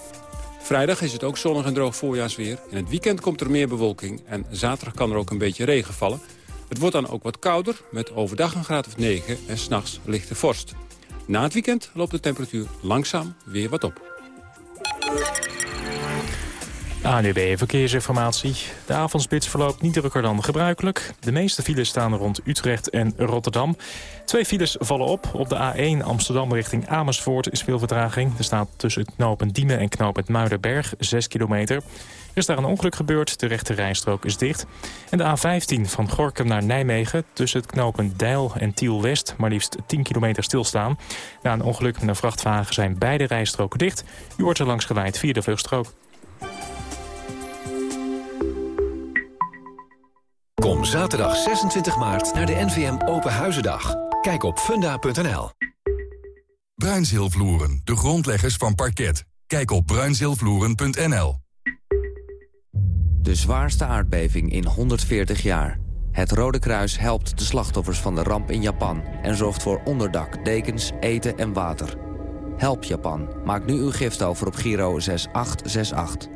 Vrijdag is het ook zonnig en droog voorjaarsweer. In het weekend komt er meer bewolking en zaterdag kan er ook een beetje regen vallen. Het wordt dan ook wat kouder, met overdag een graad of 9 en s'nachts lichte vorst. Na het weekend loopt de temperatuur langzaam weer wat op. ANUB Verkeersinformatie. De avondspits verloopt niet drukker dan gebruikelijk. De meeste files staan rond Utrecht en Rotterdam. Twee files vallen op. Op de A1 Amsterdam richting Amersfoort is veel vertraging. Er staat tussen knooppunt Diemen en knooppunt Muidenberg 6 kilometer. Er is daar een ongeluk gebeurd, de rechte rijstrook is dicht. En de A15 van Gorkum naar Nijmegen tussen het knooppunt Deil en Tiel-West... maar liefst 10 kilometer stilstaan. Na een ongeluk met een vrachtwagen zijn beide rijstroken dicht. U wordt er langs geleid via de vluchtstrook. Kom zaterdag 26 maart naar de NVM Open Huizendag. Kijk op funda.nl. Bruinzeelvloeren, de grondleggers van parket. Kijk op bruinzeelvloeren.nl. De zwaarste aardbeving in 140 jaar. Het Rode Kruis helpt de slachtoffers van de ramp in Japan... en zorgt voor onderdak, dekens, eten en water. Help Japan. Maak nu uw gift over op Giro 6868.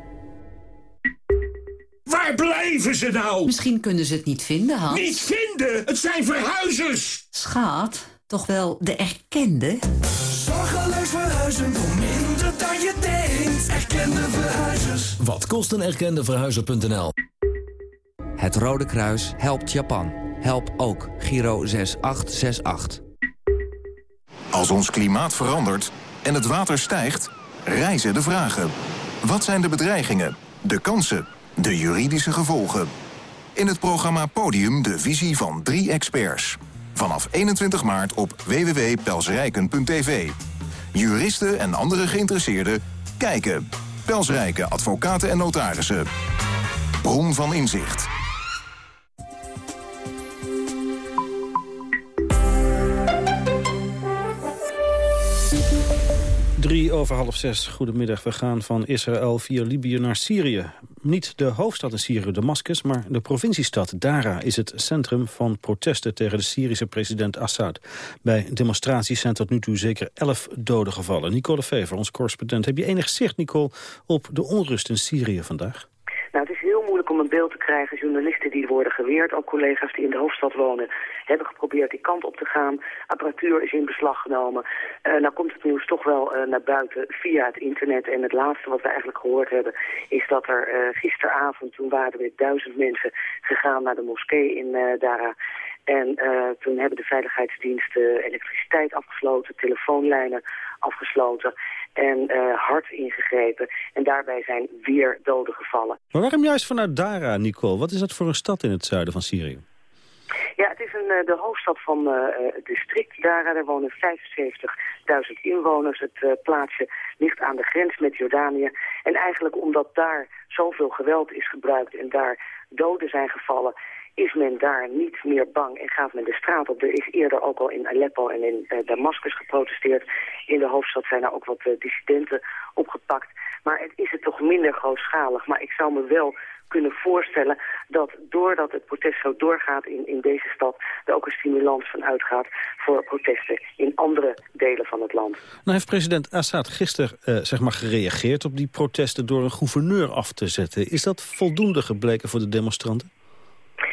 Waar blijven ze nou? Misschien kunnen ze het niet vinden, Hans. Niet vinden? Het zijn verhuizers! Schaat, toch wel de erkende? Zorgeloos verhuizen Erkende verhuizers. Wat kost een erkende verhuizer.nl? Het Rode Kruis helpt Japan. Help ook Giro 6868. Als ons klimaat verandert en het water stijgt, rijzen de vragen. Wat zijn de bedreigingen, de kansen, de juridische gevolgen? In het programma Podium de visie van drie experts. Vanaf 21 maart op www.pelsrijken.tv. Juristen en andere geïnteresseerden kijken. Pelsrijken advocaten en notarissen. Bron van inzicht. Drie over half zes. Goedemiddag. We gaan van Israël via Libië naar Syrië. Niet de hoofdstad in Syrië, Damascus, maar de provinciestad Dara... is het centrum van protesten tegen de Syrische president Assad. Bij demonstraties zijn tot nu toe zeker elf doden gevallen. Nicole Fever, ons correspondent. Heb je enig zicht, Nicole, op de onrust in Syrië vandaag? Heel moeilijk om een beeld te krijgen. Journalisten die worden geweerd, ook collega's die in de hoofdstad wonen, hebben geprobeerd die kant op te gaan. Apparatuur is in beslag genomen. Uh, nou komt het nieuws toch wel uh, naar buiten via het internet. En het laatste wat we eigenlijk gehoord hebben, is dat er uh, gisteravond, toen waren er weer duizend mensen gegaan naar de moskee in Dara. En toen hebben de veiligheidsdiensten elektriciteit afgesloten, telefoonlijnen afgesloten en uh, hard ingegrepen. En daarbij zijn weer doden gevallen. Maar waarom juist vanuit Dara, Nicole? Wat is dat voor een stad in het zuiden van Syrië? Ja, het is een, de hoofdstad van uh, het district Dara. Daar wonen 75.000 inwoners. Het uh, plaatsje ligt aan de grens met Jordanië. En eigenlijk omdat daar zoveel geweld is gebruikt en daar doden zijn gevallen is men daar niet meer bang en gaat men de straat op. Er is eerder ook al in Aleppo en in uh, Damascus geprotesteerd. In de hoofdstad zijn er ook wat uh, dissidenten opgepakt. Maar het is het toch minder grootschalig. Maar ik zou me wel kunnen voorstellen dat doordat het protest zo doorgaat in, in deze stad... er ook een stimulans van uitgaat voor protesten in andere delen van het land. Nou heeft president Assad gisteren uh, zeg maar gereageerd op die protesten... door een gouverneur af te zetten. Is dat voldoende gebleken voor de demonstranten?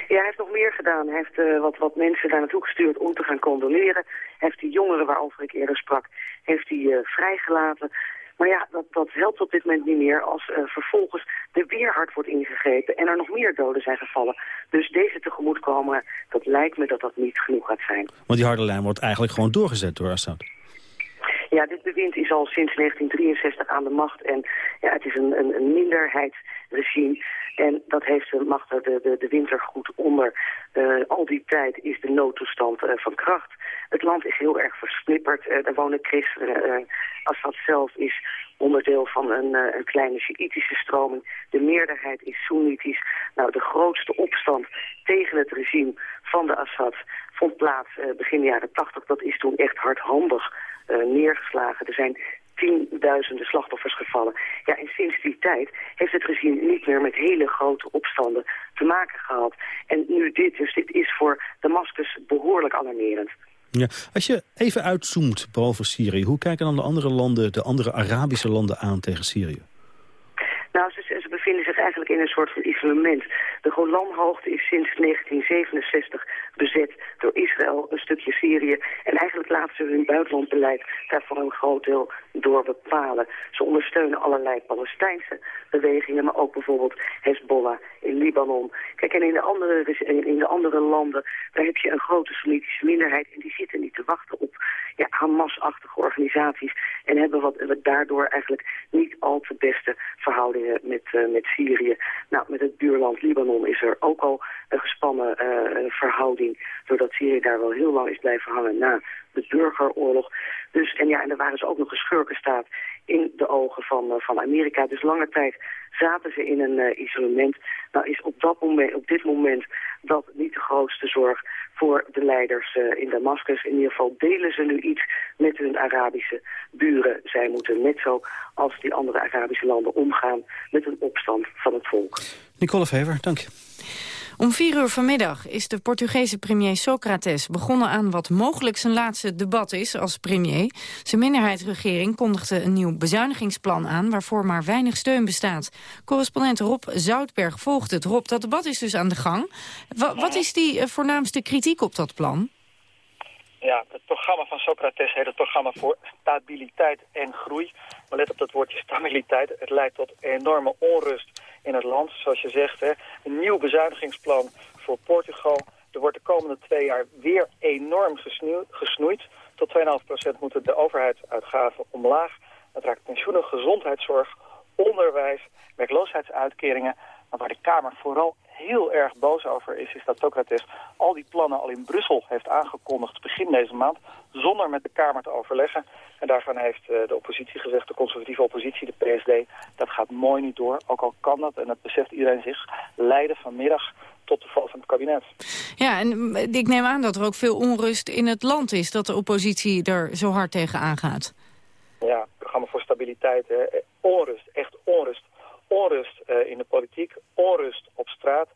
Ja, hij heeft nog meer gedaan. Hij heeft uh, wat, wat mensen daar naartoe gestuurd om te gaan condoleren. Hij heeft die jongeren waarover ik eerder sprak, heeft hij uh, vrijgelaten. Maar ja, dat, dat helpt op dit moment niet meer als uh, vervolgens er weer hard wordt ingegrepen en er nog meer doden zijn gevallen. Dus deze tegemoetkomen, dat lijkt me dat dat niet genoeg gaat zijn. Want die harde lijn wordt eigenlijk gewoon doorgezet door Assad. Ja, dit bewind is al sinds 1963 aan de macht en ja, het is een, een, een minderheidsregime. En dat heeft de macht de, de, de winter goed onder. Uh, al die tijd is de noodtoestand uh, van kracht. Het land is heel erg versnipperd. Uh, er wonen christenen. Assad zelf is onderdeel van een, een kleine Sjiitische stroming. De meerderheid is Soenitisch. Nou, de grootste opstand tegen het regime van de Assad vond plaats begin jaren 80. Dat is toen echt hardhandig neergeslagen. Er zijn tienduizenden slachtoffers gevallen. Ja, en sinds die tijd heeft het regime niet meer met hele grote opstanden te maken gehad. En nu dit, dus dit is voor Damascus behoorlijk alarmerend. Ja, als je even uitzoomt boven Syrië, hoe kijken dan de andere landen, de andere Arabische landen aan tegen Syrië? Nou, ze, ze, bevinden zich eigenlijk in een soort van isolement. De Golanhoogte is sinds 1967 bezet door Israël, een stukje Syrië. En eigenlijk laten ze hun buitenlandbeleid daarvan een groot deel door bepalen. Ze ondersteunen allerlei Palestijnse bewegingen, maar ook bijvoorbeeld Hezbollah in Libanon. Kijk, en in de andere, in de andere landen, daar heb je een grote Soenitische minderheid... en die zitten niet te wachten op ja, Hamas-achtige organisaties... en hebben wat, daardoor eigenlijk niet al te beste verhoudingen met, uh, met Syrië. Nou, met het buurland Libanon is er ook al een gespannen uh, verhouding... doordat Syrië daar wel heel lang is blijven hangen na de burgeroorlog. Dus, en ja, en er waren ze ook nog een schurkenstaat in de ogen van, uh, van Amerika. Dus lange tijd zaten ze in een uh, isolement. Nou is op, dat moment, op dit moment dat niet de grootste zorg voor de leiders uh, in Damascus. In ieder geval delen ze nu iets met hun Arabische buren. Zij moeten net zo als die andere Arabische landen omgaan met een opstand van het volk. Nicole Fever, dank je. Om vier uur vanmiddag is de Portugese premier Socrates begonnen aan wat mogelijk zijn laatste debat is als premier. Zijn minderheidsregering kondigde een nieuw bezuinigingsplan aan waarvoor maar weinig steun bestaat. Correspondent Rob Zoutberg volgt het. Rob, dat debat is dus aan de gang. wat is die eh, voornaamste kritiek op dat plan? Ja, het programma van Socrates heet het programma voor stabiliteit en groei. Maar let op dat woordje stabiliteit. Het leidt tot enorme onrust in het land. Zoals je zegt, hè, een nieuw bezuinigingsplan voor Portugal. Er wordt de komende twee jaar weer enorm gesnoeid. Tot 2,5% moeten de overheidsuitgaven omlaag. Dat raakt pensioenen, gezondheidszorg, onderwijs, werkloosheidsuitkeringen. Maar waar de Kamer vooral heel erg boos over is, is dat Socrates al die plannen al in Brussel heeft aangekondigd begin deze maand, zonder met de Kamer te overleggen. En daarvan heeft eh, de oppositie gezegd, de conservatieve oppositie, de PSD, dat gaat mooi niet door. Ook al kan dat, en dat beseft iedereen zich, leiden vanmiddag tot de val van het kabinet. Ja, en ik neem aan dat er ook veel onrust in het land is, dat de oppositie er zo hard tegen aangaat. Ja, programma voor stabiliteit, hè. onrust, echt onrust onrust uh, in de politiek, onrust op straat.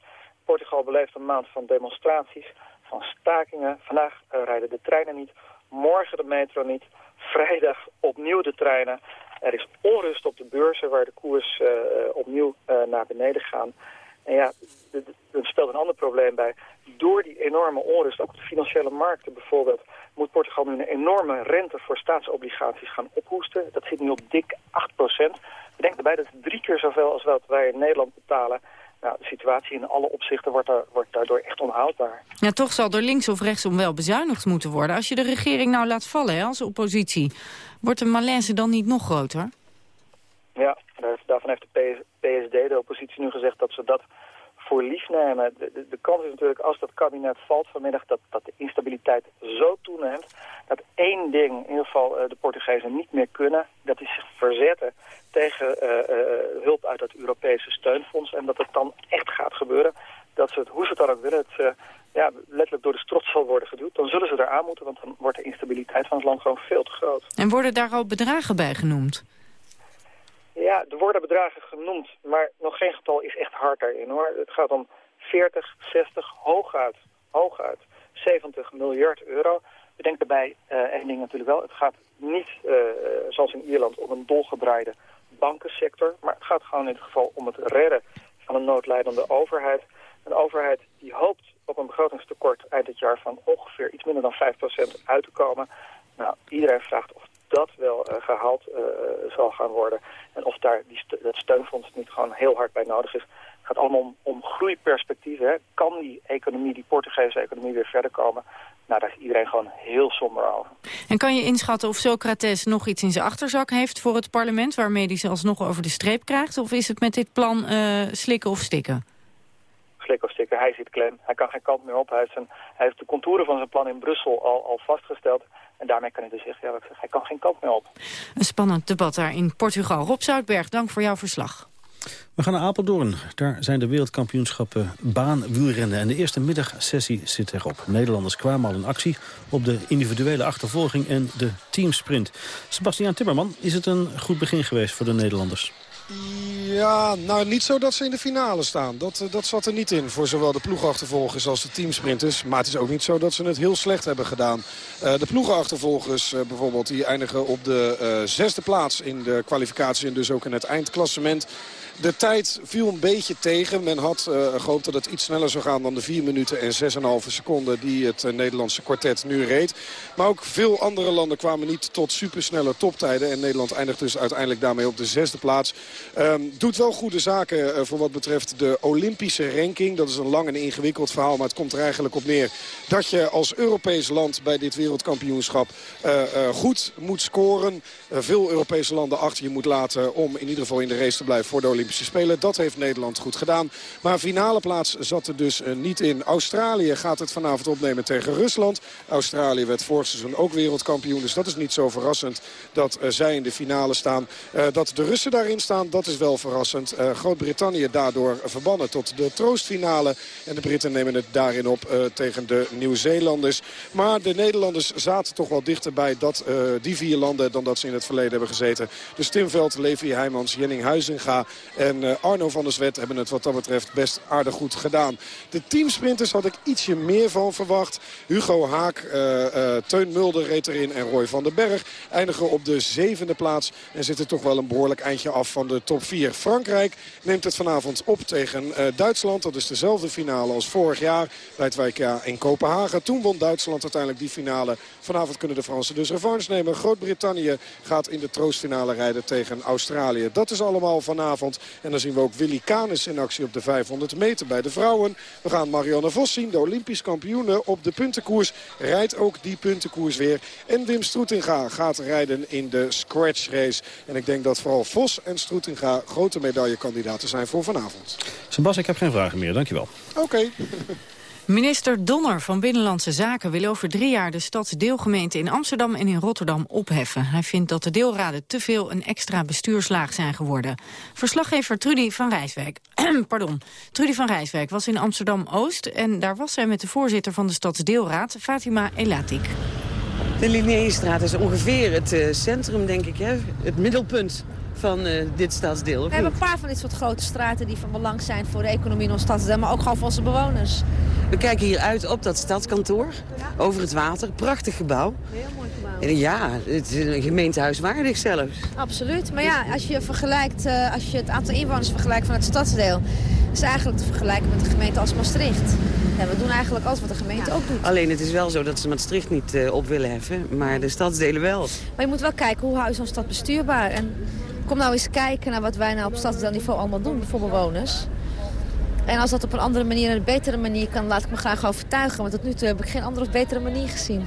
Portugal beleeft een maand van demonstraties, van stakingen. Vandaag uh, rijden de treinen niet, morgen de metro niet, vrijdag opnieuw de treinen. Er is onrust op de beurzen waar de koers uh, opnieuw naar beneden gaan. En ja, er speelt een ander probleem bij. Door die enorme onrust, ook op de financiële markten bijvoorbeeld... moet Portugal nu een enorme rente voor staatsobligaties gaan ophoesten. Dat zit nu op dik 8 procent. Bedenk erbij dat het drie keer zoveel als wat wij in Nederland betalen. Nou, de situatie in alle opzichten wordt, daar, wordt daardoor echt onhoudbaar. Ja, toch zal er links of rechtsom wel bezuinigd moeten worden. Als je de regering nou laat vallen hè, als oppositie, wordt de malaise dan niet nog groter? Ja, daarvan heeft de PSD, de oppositie, nu gezegd dat ze dat voor nemen. De, kans is natuurlijk, als dat kabinet valt vanmiddag, dat, dat de instabiliteit zo toeneemt, dat één ding in ieder geval uh, de Portugezen niet meer kunnen, dat is zich verzetten tegen uh, uh, hulp uit het Europese steunfonds. En dat het dan echt gaat gebeuren, dat ze het, hoe ze het dan ook willen, het ja, letterlijk door de strot zal worden geduwd. Dan zullen ze eraan moeten, want dan wordt de instabiliteit van het land gewoon veel te groot. En worden daar al bedragen bij genoemd? Ja, er worden bedragen genoemd, maar nog geen getal is echt hard daarin hoor. Het gaat om 40, 60, hooguit, hooguit 70 miljard euro. Bedenk daarbij uh, één ding natuurlijk wel. Het gaat niet, uh, zoals in Ierland, om een dolgedraaide bankensector. Maar het gaat gewoon in dit geval om het redden van een noodlijdende overheid. Een overheid die hoopt op een begrotingstekort eind dit jaar van ongeveer iets minder dan 5% uit te komen. Nou, iedereen vraagt of dat wel uh, gehaald uh, zal gaan worden. En of daar die st dat steunfonds niet gewoon heel hard bij nodig is. Het gaat allemaal om, om groeiperspectieven. Hè. Kan die economie, die Portugese economie weer verder komen? Nou, daar is iedereen gewoon heel somber over. En kan je inschatten of Socrates nog iets in zijn achterzak heeft voor het parlement... waarmee hij ze alsnog over de streep krijgt? Of is het met dit plan uh, slikken of stikken? Slikken of stikken. Hij zit klem. Hij kan geen kant meer op. Hij heeft, zijn, hij heeft de contouren van zijn plan in Brussel al, al vastgesteld. En daarmee kan hij dus zeggen, ja, hij kan geen kant meer op. Een spannend debat daar in Portugal. Rob Zoutberg, dank voor jouw verslag. We gaan naar Apeldoorn. Daar zijn de wereldkampioenschappen baanwielrennen. En de eerste middagsessie zit erop. Nederlanders kwamen al in actie op de individuele achtervolging en de teamsprint. Sebastiaan Timmerman, is het een goed begin geweest voor de Nederlanders? Ja, nou niet zo dat ze in de finale staan. Dat, dat zat er niet in voor zowel de ploegachtervolgers als de teamsprinters. Maar het is ook niet zo dat ze het heel slecht hebben gedaan. Uh, de ploegenachtervolgers uh, bijvoorbeeld, die eindigen op de zesde plaats in de kwalificatie... en dus ook in het eindklassement. De tijd viel een beetje tegen. Men had uh, gehoopt dat het iets sneller zou gaan dan de 4 minuten en 6,5 seconden die het uh, Nederlandse kwartet nu reed. Maar ook veel andere landen kwamen niet tot supersnelle toptijden. En Nederland eindigt dus uiteindelijk daarmee op de zesde plaats. Um, doet wel goede zaken uh, voor wat betreft de Olympische ranking. Dat is een lang en ingewikkeld verhaal, maar het komt er eigenlijk op neer... dat je als Europees land bij dit wereldkampioenschap goed moet scoren. veel Europese landen achter je moet laten om in ieder geval in de race te blijven voor de Olympische Spelen. Dat heeft Nederland goed gedaan. Maar finale plaats zat er dus uh, niet in. Australië gaat het vanavond opnemen tegen Rusland. Australië werd vorig seizoen ook wereldkampioen. Dus dat is niet zo verrassend dat uh, zij in de finale staan. Uh, dat de Russen daarin staan, dat is wel verrassend. Groot-Brittannië daardoor verbannen tot de troostfinale. En de Britten nemen het daarin op tegen de Nieuw-Zeelanders. Maar de Nederlanders zaten toch wel dichterbij dat, die vier landen dan dat ze in het verleden hebben gezeten. Dus Timveld, Levi Heijmans, Jenning Huizinga en uh, Arno van der Zwet hebben het wat dat betreft best aardig goed gedaan. De teamsprinters had ik ietsje meer van verwacht. Hugo Haak, uh, uh, Teun Mulder reed erin en Roy van den Berg eindigen op de zevende plaats. En zitten toch wel een behoorlijk eindje af van de top 4. Frankrijk neemt het vanavond op tegen Duitsland. Dat is dezelfde finale als vorig jaar bij het WK in Kopenhagen. Toen won Duitsland uiteindelijk die finale. Vanavond kunnen de Fransen dus revanche nemen. Groot-Brittannië gaat in de troostfinale rijden tegen Australië. Dat is allemaal vanavond. En dan zien we ook Willy Canis in actie op de 500 meter bij de vrouwen. We gaan Marianne Vos zien, de Olympisch kampioene op de puntenkoers. Rijdt ook die puntenkoers weer. En Wim Stroetinga gaat rijden in de scratch race. En ik denk dat vooral Vos en Stroetinga grote medaillekandidaten zijn voor vanavond. Sebas, ik heb geen vragen meer. Dankjewel. Oké. Okay. Minister Donner van Binnenlandse Zaken wil over drie jaar de stadsdeelgemeenten in Amsterdam en in Rotterdam opheffen. Hij vindt dat de deelraden te veel een extra bestuurslaag zijn geworden. Verslaggever Trudy van Rijswijk, pardon, Trudy van Rijswijk was in Amsterdam-Oost en daar was zij met de voorzitter van de stadsdeelraad, Fatima Elatik. De Linnéestraat is ongeveer het uh, centrum, denk ik, hè? het middelpunt van uh, dit stadsdeel. We hebben een paar van dit soort grote straten die van belang zijn voor de economie in ons stadsdeel, maar ook gewoon voor onze bewoners. We kijken hier uit op dat stadskantoor, ja. over het water. Prachtig gebouw. Heel mooi gebouw. En ja, het is een gemeentehuis waardig zelfs. Absoluut. Maar ja, als je, vergelijkt, uh, als je het aantal inwoners vergelijkt van het stadsdeel... is het eigenlijk te vergelijken met de gemeente als Maastricht. Ja, we doen eigenlijk alles wat de gemeente ja. ook doet. Alleen het is wel zo dat ze Maastricht niet uh, op willen heffen, maar de stadsdelen wel. Maar je moet wel kijken, hoe hou je zo'n stad bestuurbaar? En kom nou eens kijken naar wat wij nou op stadsdeelniveau allemaal doen voor bewoners. En als dat op een andere manier, een betere manier kan, laat ik me graag overtuigen. Want tot nu toe heb ik geen andere of betere manier gezien.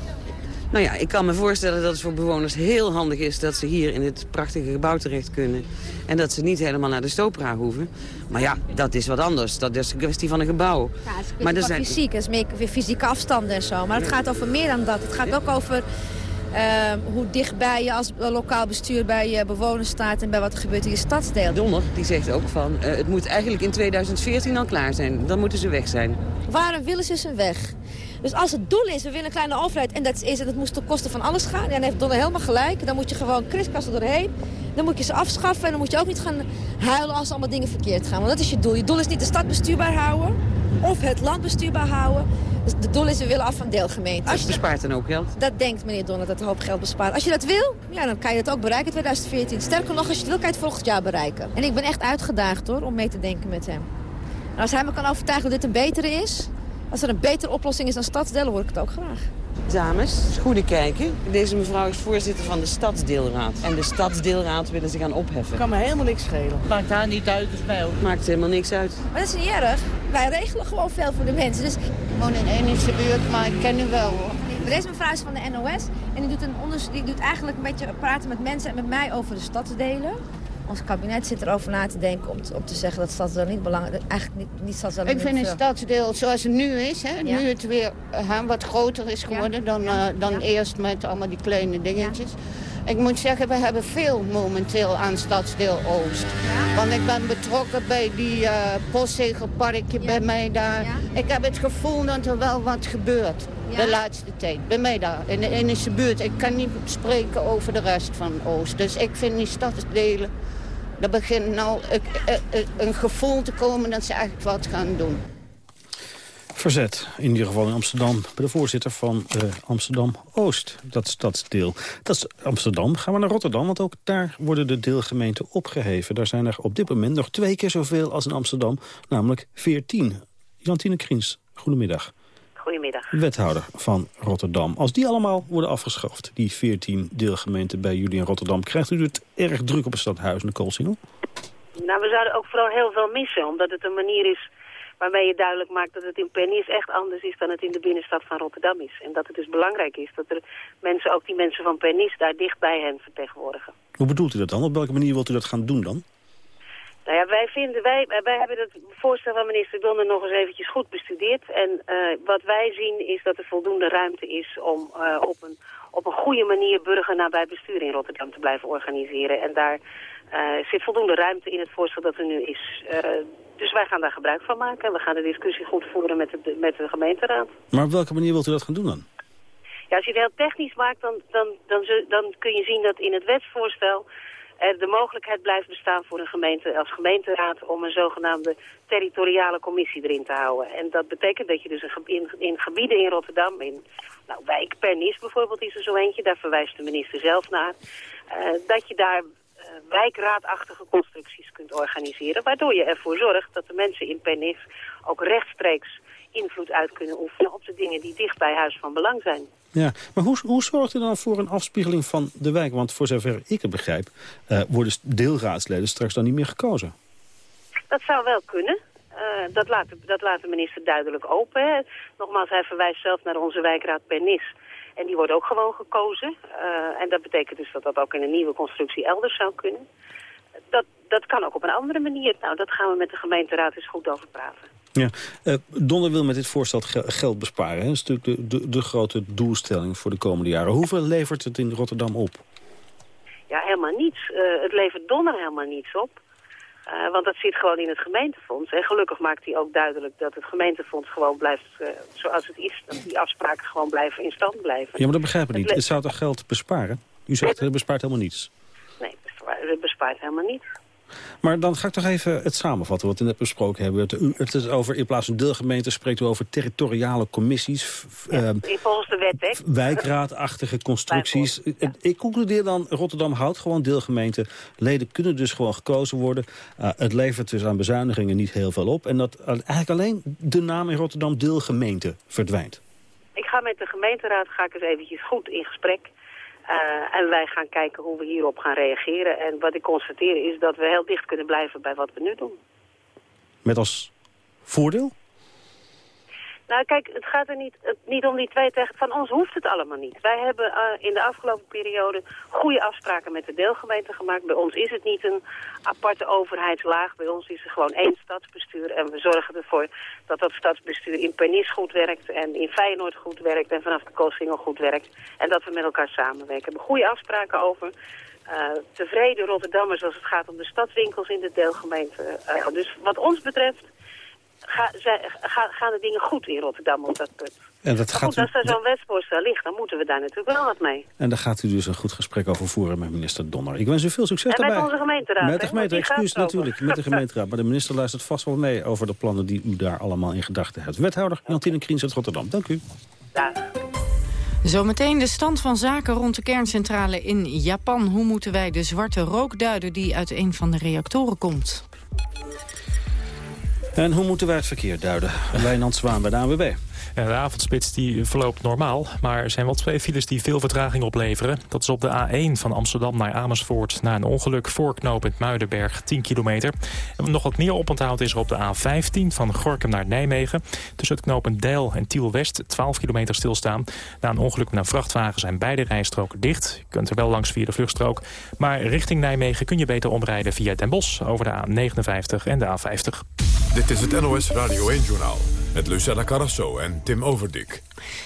Nou ja, ik kan me voorstellen dat het voor bewoners heel handig is... dat ze hier in dit prachtige gebouw terecht kunnen. En dat ze niet helemaal naar de Stopra hoeven. Maar ja, dat is wat anders. Dat is een kwestie van een gebouw. Ja, het is maar zijn... fysiek. Het is meer fysieke afstanden en zo. Maar het gaat over meer dan dat. Het gaat ook over uh, hoe dichtbij je als lokaal bestuur bij je bewoners staat... en bij wat er gebeurt in je stadsdeel. Donner die zegt ook van, uh, het moet eigenlijk in 2014 al klaar zijn. Dan moeten ze weg zijn. Waarom willen ze ze weg? Dus als het doel is, we willen een kleine overheid en dat is het, het moest ten koste van alles gaan. Ja, dan heeft Donner helemaal gelijk. Dan moet je gewoon kriskassen doorheen. dan moet je ze afschaffen. En dan moet je ook niet gaan huilen als allemaal dingen verkeerd gaan. Want dat is je doel. Je doel is niet de stad bestuurbaar houden of het land bestuurbaar houden. Dus het doel is, we willen af van deelgemeenten. Als je bespaart dan ook geld? Dat denkt meneer Donner, dat een hoop geld bespaart. Als je dat wil, ja, dan kan je dat ook bereiken in 2014. Sterker nog, als je het wil, kan je het volgend jaar bereiken. En ik ben echt uitgedaagd hoor, om mee te denken met hem. En als hij me kan overtuigen dat dit een betere is... als er een betere oplossing is dan stadsdelen, hoor ik het ook graag. Dames, goede kijken. Deze mevrouw is voorzitter van de Stadsdeelraad. En de Stadsdeelraad willen ze gaan opheffen. Kan me helemaal niks schelen. Maakt haar niet uit, dus mij ook. Maakt helemaal niks uit. Maar dat is niet erg. Wij regelen gewoon veel voor de mensen. Dus... Ik woon in Enische buurt, maar ik ken u wel hoor. Deze mevrouw is van de NOS en die doet, een onderzoek, die doet eigenlijk een beetje praten met mensen en met mij over de stadsdelen. Ons kabinet zit erover na te denken om te, om te zeggen dat stadsdeel niet belangrijk eigenlijk niet, niet stadsdeel Ik vind een stadsdeel zoals het nu is, hè, nu het weer wat groter is geworden dan, uh, dan eerst met allemaal die kleine dingetjes. Ik moet zeggen, we hebben veel momenteel aan Stadsdeel Oost. Want ik ben betrokken bij die uh, postzegelparkje bij mij daar. Ik heb het gevoel dat er wel wat gebeurt de laatste tijd. Bij mij daar, in de Indische buurt. Ik kan niet spreken over de rest van Oost. Dus ik vind die stadsdelen... Er begint nou een gevoel te komen dat ze eigenlijk wat gaan doen. Verzet, in ieder geval in Amsterdam, bij de voorzitter van uh, Amsterdam-Oost, dat stadsdeel. Dat is Amsterdam. Gaan we naar Rotterdam, want ook daar worden de deelgemeenten opgeheven. Daar zijn er op dit moment nog twee keer zoveel als in Amsterdam, namelijk 14. Jantine Kriens, goedemiddag. Goedemiddag. Wethouder van Rotterdam. Als die allemaal worden afgeschaft, die 14 deelgemeenten bij jullie in Rotterdam... krijgt u het erg druk op het stadhuis in de Koolsingel? Nou, we zouden ook vooral heel veel missen, omdat het een manier is waarmee je duidelijk maakt dat het in Pernis echt anders is dan het in de binnenstad van Rotterdam is. En dat het dus belangrijk is dat er mensen, ook die mensen van Pernis, daar dicht bij hen vertegenwoordigen. Hoe bedoelt u dat dan? Op welke manier wilt u dat gaan doen dan? Nou ja, wij vinden, wij, wij hebben het voorstel van minister Donner nog eens eventjes goed bestudeerd. En uh, wat wij zien is dat er voldoende ruimte is om uh, op, een, op een goede manier burgernabij bestuur in Rotterdam te blijven organiseren. En daar uh, zit voldoende ruimte in het voorstel dat er nu is. Dus wij gaan daar gebruik van maken. We gaan de discussie goed voeren met de, met de gemeenteraad. Maar op welke manier wilt u dat gaan doen dan? Ja, als je het heel technisch maakt, dan, dan, dan, dan kun je zien dat in het wetsvoorstel er de mogelijkheid blijft bestaan voor een gemeente als gemeenteraad om een zogenaamde territoriale commissie erin te houden. En dat betekent dat je dus in, in gebieden in Rotterdam, in nou, wijk Pernis bijvoorbeeld is er zo eentje, daar verwijst de minister zelf naar, uh, dat je daar wijkraadachtige constructies kunt organiseren, waardoor je ervoor zorgt dat de mensen in Pernis ook rechtstreeks invloed uit kunnen oefenen op de dingen die dicht bij huis van belang zijn. Ja, maar hoe, hoe zorgt u dan voor een afspiegeling van de wijk? Want voor zover ik het begrijp, uh, worden deelraadsleden straks dan niet meer gekozen. Dat zou wel kunnen. Uh, dat, laat de, dat laat de minister duidelijk open. Hè. Nogmaals, hij verwijst zelf naar onze wijkraad Pernis. En die wordt ook gewoon gekozen. Uh, en dat betekent dus dat dat ook in een nieuwe constructie elders zou kunnen. Dat, dat kan ook op een andere manier. Nou, dat gaan we met de gemeenteraad eens goed over praten. Ja, uh, Donner wil met dit voorstel geld besparen. Hè? Dat is natuurlijk de, de, de, grote doelstelling voor de komende jaren. Hoeveel levert het in Rotterdam op? Ja, helemaal niets. Uh, het levert Donner helemaal niets op. Uh, want dat zit gewoon in het gemeentefonds. En gelukkig maakt hij ook duidelijk dat het gemeentefonds gewoon blijft zoals het is. Dat die afspraken gewoon blijven in stand blijven. Ja, maar dat begrijp ik niet. Het zou toch geld besparen? U zegt het bespaart helemaal niets. Nee, het bespaart helemaal niets. Maar dan ga ik toch even het samenvatten wat we net besproken hebben. Het is over, in plaats van deelgemeenten spreekt u over territoriale commissies. Ja, uh, volgens de wet, hè? Wijkraadachtige constructies. Ja. Ik concludeer dan, Rotterdam houdt gewoon deelgemeenten. Leden kunnen dus gewoon gekozen worden. Uh, het levert dus aan bezuinigingen niet heel veel op. En dat eigenlijk alleen de naam in Rotterdam deelgemeente verdwijnt. Ik ga met de gemeenteraad ga ik eens eventjes goed in gesprek. Uh, en wij gaan kijken hoe we hierop gaan reageren. En wat ik constateer is dat we heel dicht kunnen blijven bij wat we nu doen. Met als voordeel? Nou kijk, het gaat er niet, het, niet om die twee tegen. Van ons hoeft het allemaal niet. Wij hebben uh, in de afgelopen periode goede afspraken met de deelgemeente gemaakt. Bij ons is het niet een aparte overheidslaag. Bij ons is er gewoon één stadsbestuur. En we zorgen ervoor dat dat stadsbestuur in Pernis goed werkt. En in Feyenoord goed werkt. En vanaf de Koolsingel goed werkt. En dat we met elkaar samenwerken. We hebben goede afspraken over. Uh, tevreden Rotterdammers als het gaat om de stadswinkels in de deelgemeente. Dus wat ons betreft ga, ga, gaan de dingen goed in Rotterdam op dat punt. En dat Maar gaat goed, als u, er zo'n wetsvoorstel ligt, dan moeten we daar natuurlijk wel wat mee. en daar gaat u dus een goed gesprek over voeren met minister Donner. Ik wens u veel succes En met daarbij. onze gemeenteraad, Met de hè, gemeente, want die gaat excuus natuurlijk. Met de gemeenteraad. Maar de minister luistert vast wel mee over de plannen die u daar allemaal in gedachten hebt. Wethouder Jantine Kriens uit Rotterdam. Dank u. Zometeen de stand van zaken rond de kerncentrale in Japan. Hoe moeten wij de zwarte rook duiden die uit een van de reactoren komt? En hoe moeten wij het verkeer duiden? Wijnand Zwaan bij de ANWB. Ja, de avondspits die verloopt normaal, maar er zijn wel twee files die veel vertraging opleveren. Dat is op de A1 van Amsterdam naar Amersfoort na een ongeluk voorknopend Muidenberg 10 kilometer. En nog wat meer oponthoud is er op de A15 van Gorkum naar Nijmegen. Tussen het knooppunt Deil en Tiel West 12 kilometer stilstaan. Na een ongeluk met een vrachtwagen zijn beide rijstroken dicht. Je kunt er wel langs via de vluchtstrook. Maar richting Nijmegen kun je beter omrijden via Den Bosch over de A59 en de A50. Dit is het NOS Radio 1-journaal met Lucella Carrasso en Tim Overdik.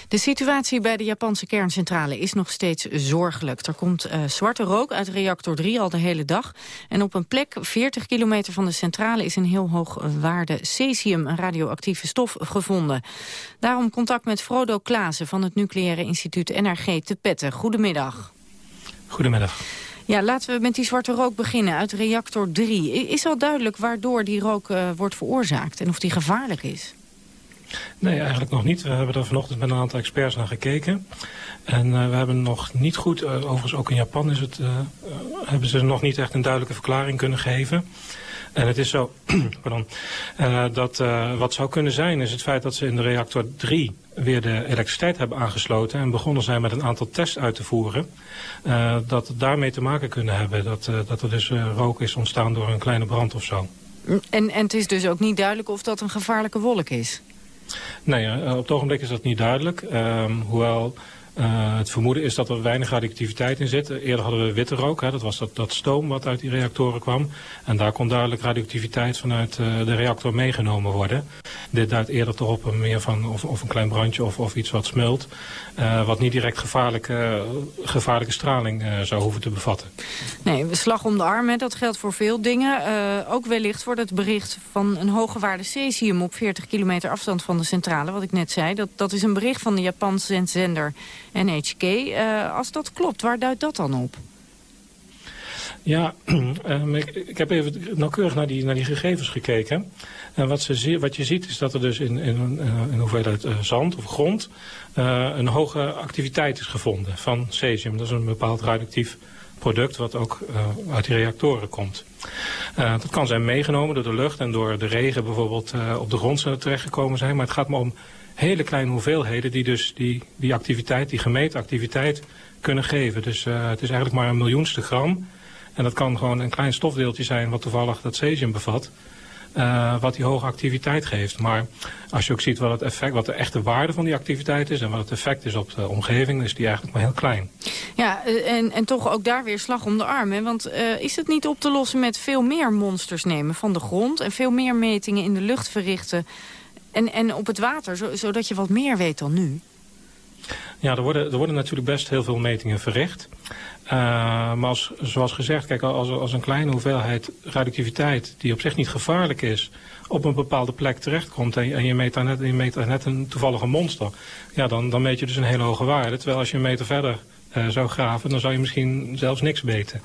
De situatie bij de Japanse kerncentrale is nog steeds zorgelijk. Er komt eh, zwarte rook uit reactor 3 al de hele dag. En op een plek 40 kilometer van de centrale is een heel hoog waarde cesium, een radioactieve stof, gevonden. Daarom contact met Frodo Klaassen van het Nucleaire Instituut NRG te Petten. Goedemiddag. Goedemiddag. Ja, laten we met die zwarte rook beginnen uit reactor 3. I- Is al duidelijk waardoor die rook eh, wordt veroorzaakt en of die gevaarlijk is? Nee, eigenlijk nog niet. We hebben er vanochtend met een aantal experts naar gekeken. En eh, we hebben nog niet goed, eh, overigens ook in Japan is het, hebben ze nog niet echt een duidelijke verklaring kunnen geven. En het is zo, pardon, eh, dat eh, wat zou kunnen zijn is het feit dat ze in de reactor 3 weer de elektriciteit hebben aangesloten en begonnen zijn met een aantal tests uit te voeren. eh, dat het daarmee te maken kunnen hebben dat, dat er dus rook is ontstaan door een kleine brand of zo. En, en het is dus ook niet duidelijk of dat een gevaarlijke wolk is? Nee, op het ogenblik is dat niet duidelijk. Ehm, hoewel eh, het vermoeden is dat er weinig radioactiviteit in zit. Eerder hadden we witte rook, hè, dat was dat, dat stoom wat uit die reactoren kwam. En daar kon duidelijk radioactiviteit vanuit eh, de reactor meegenomen worden. Dit duidt eerder toch op een meer van of, of een klein brandje of, of iets wat smult. eh, wat niet direct gevaarlijke, gevaarlijke straling zou hoeven te bevatten. Nee, slag om de arm, dat geldt voor veel dingen. Ook wellicht voor het bericht van een hoge waarde cesium op 40 kilometer afstand van de centrale, wat ik net zei. Dat, dat is een bericht van de Japanse zender NHK. Eh, als dat klopt, waar duidt dat dan op? Ja, ehm, ik, heb even nauwkeurig naar die, naar die gegevens gekeken. En wat, ze, wat je ziet is dat er dus in, in, eh, een hoeveelheid eh, zand of grond een hoge activiteit is gevonden van cesium. Dat is een bepaald radioactief product wat ook uit die reactoren komt. Dat kan zijn meegenomen door de lucht en door de regen bijvoorbeeld op de grond terechtgekomen zijn. Maar het gaat maar om hele kleine hoeveelheden die dus die, die activiteit, die gemeten activiteit kunnen geven. Dus eh, het is eigenlijk maar een miljoenste gram. En dat kan gewoon een klein stofdeeltje zijn wat toevallig dat cesium bevat. eh, wat die hoge activiteit geeft. Maar als je ook ziet wat, het effect, wat de echte waarde van die activiteit is... en wat het effect is op de omgeving, is die eigenlijk maar heel klein. Ja, eh, en, en toch ook daar weer slag om de arm. Hè? Want is het niet op te lossen met veel meer monsters nemen van de grond... en veel meer metingen in de lucht verrichten en, en op het water... Zo, zodat je wat meer weet dan nu? Ja, er worden, er worden natuurlijk best heel veel metingen verricht. Eh, maar als, zoals gezegd, kijk, als, als een kleine hoeveelheid radioactiviteit... die op zich niet gevaarlijk is, op een bepaalde plek terechtkomt... en, en je meet daar net, je meet daar net een toevallige monster... ja, dan, dan meet je dus een hele hoge waarde. Terwijl als je een meter verder eh, zou graven, dan zou je misschien zelfs niks weten.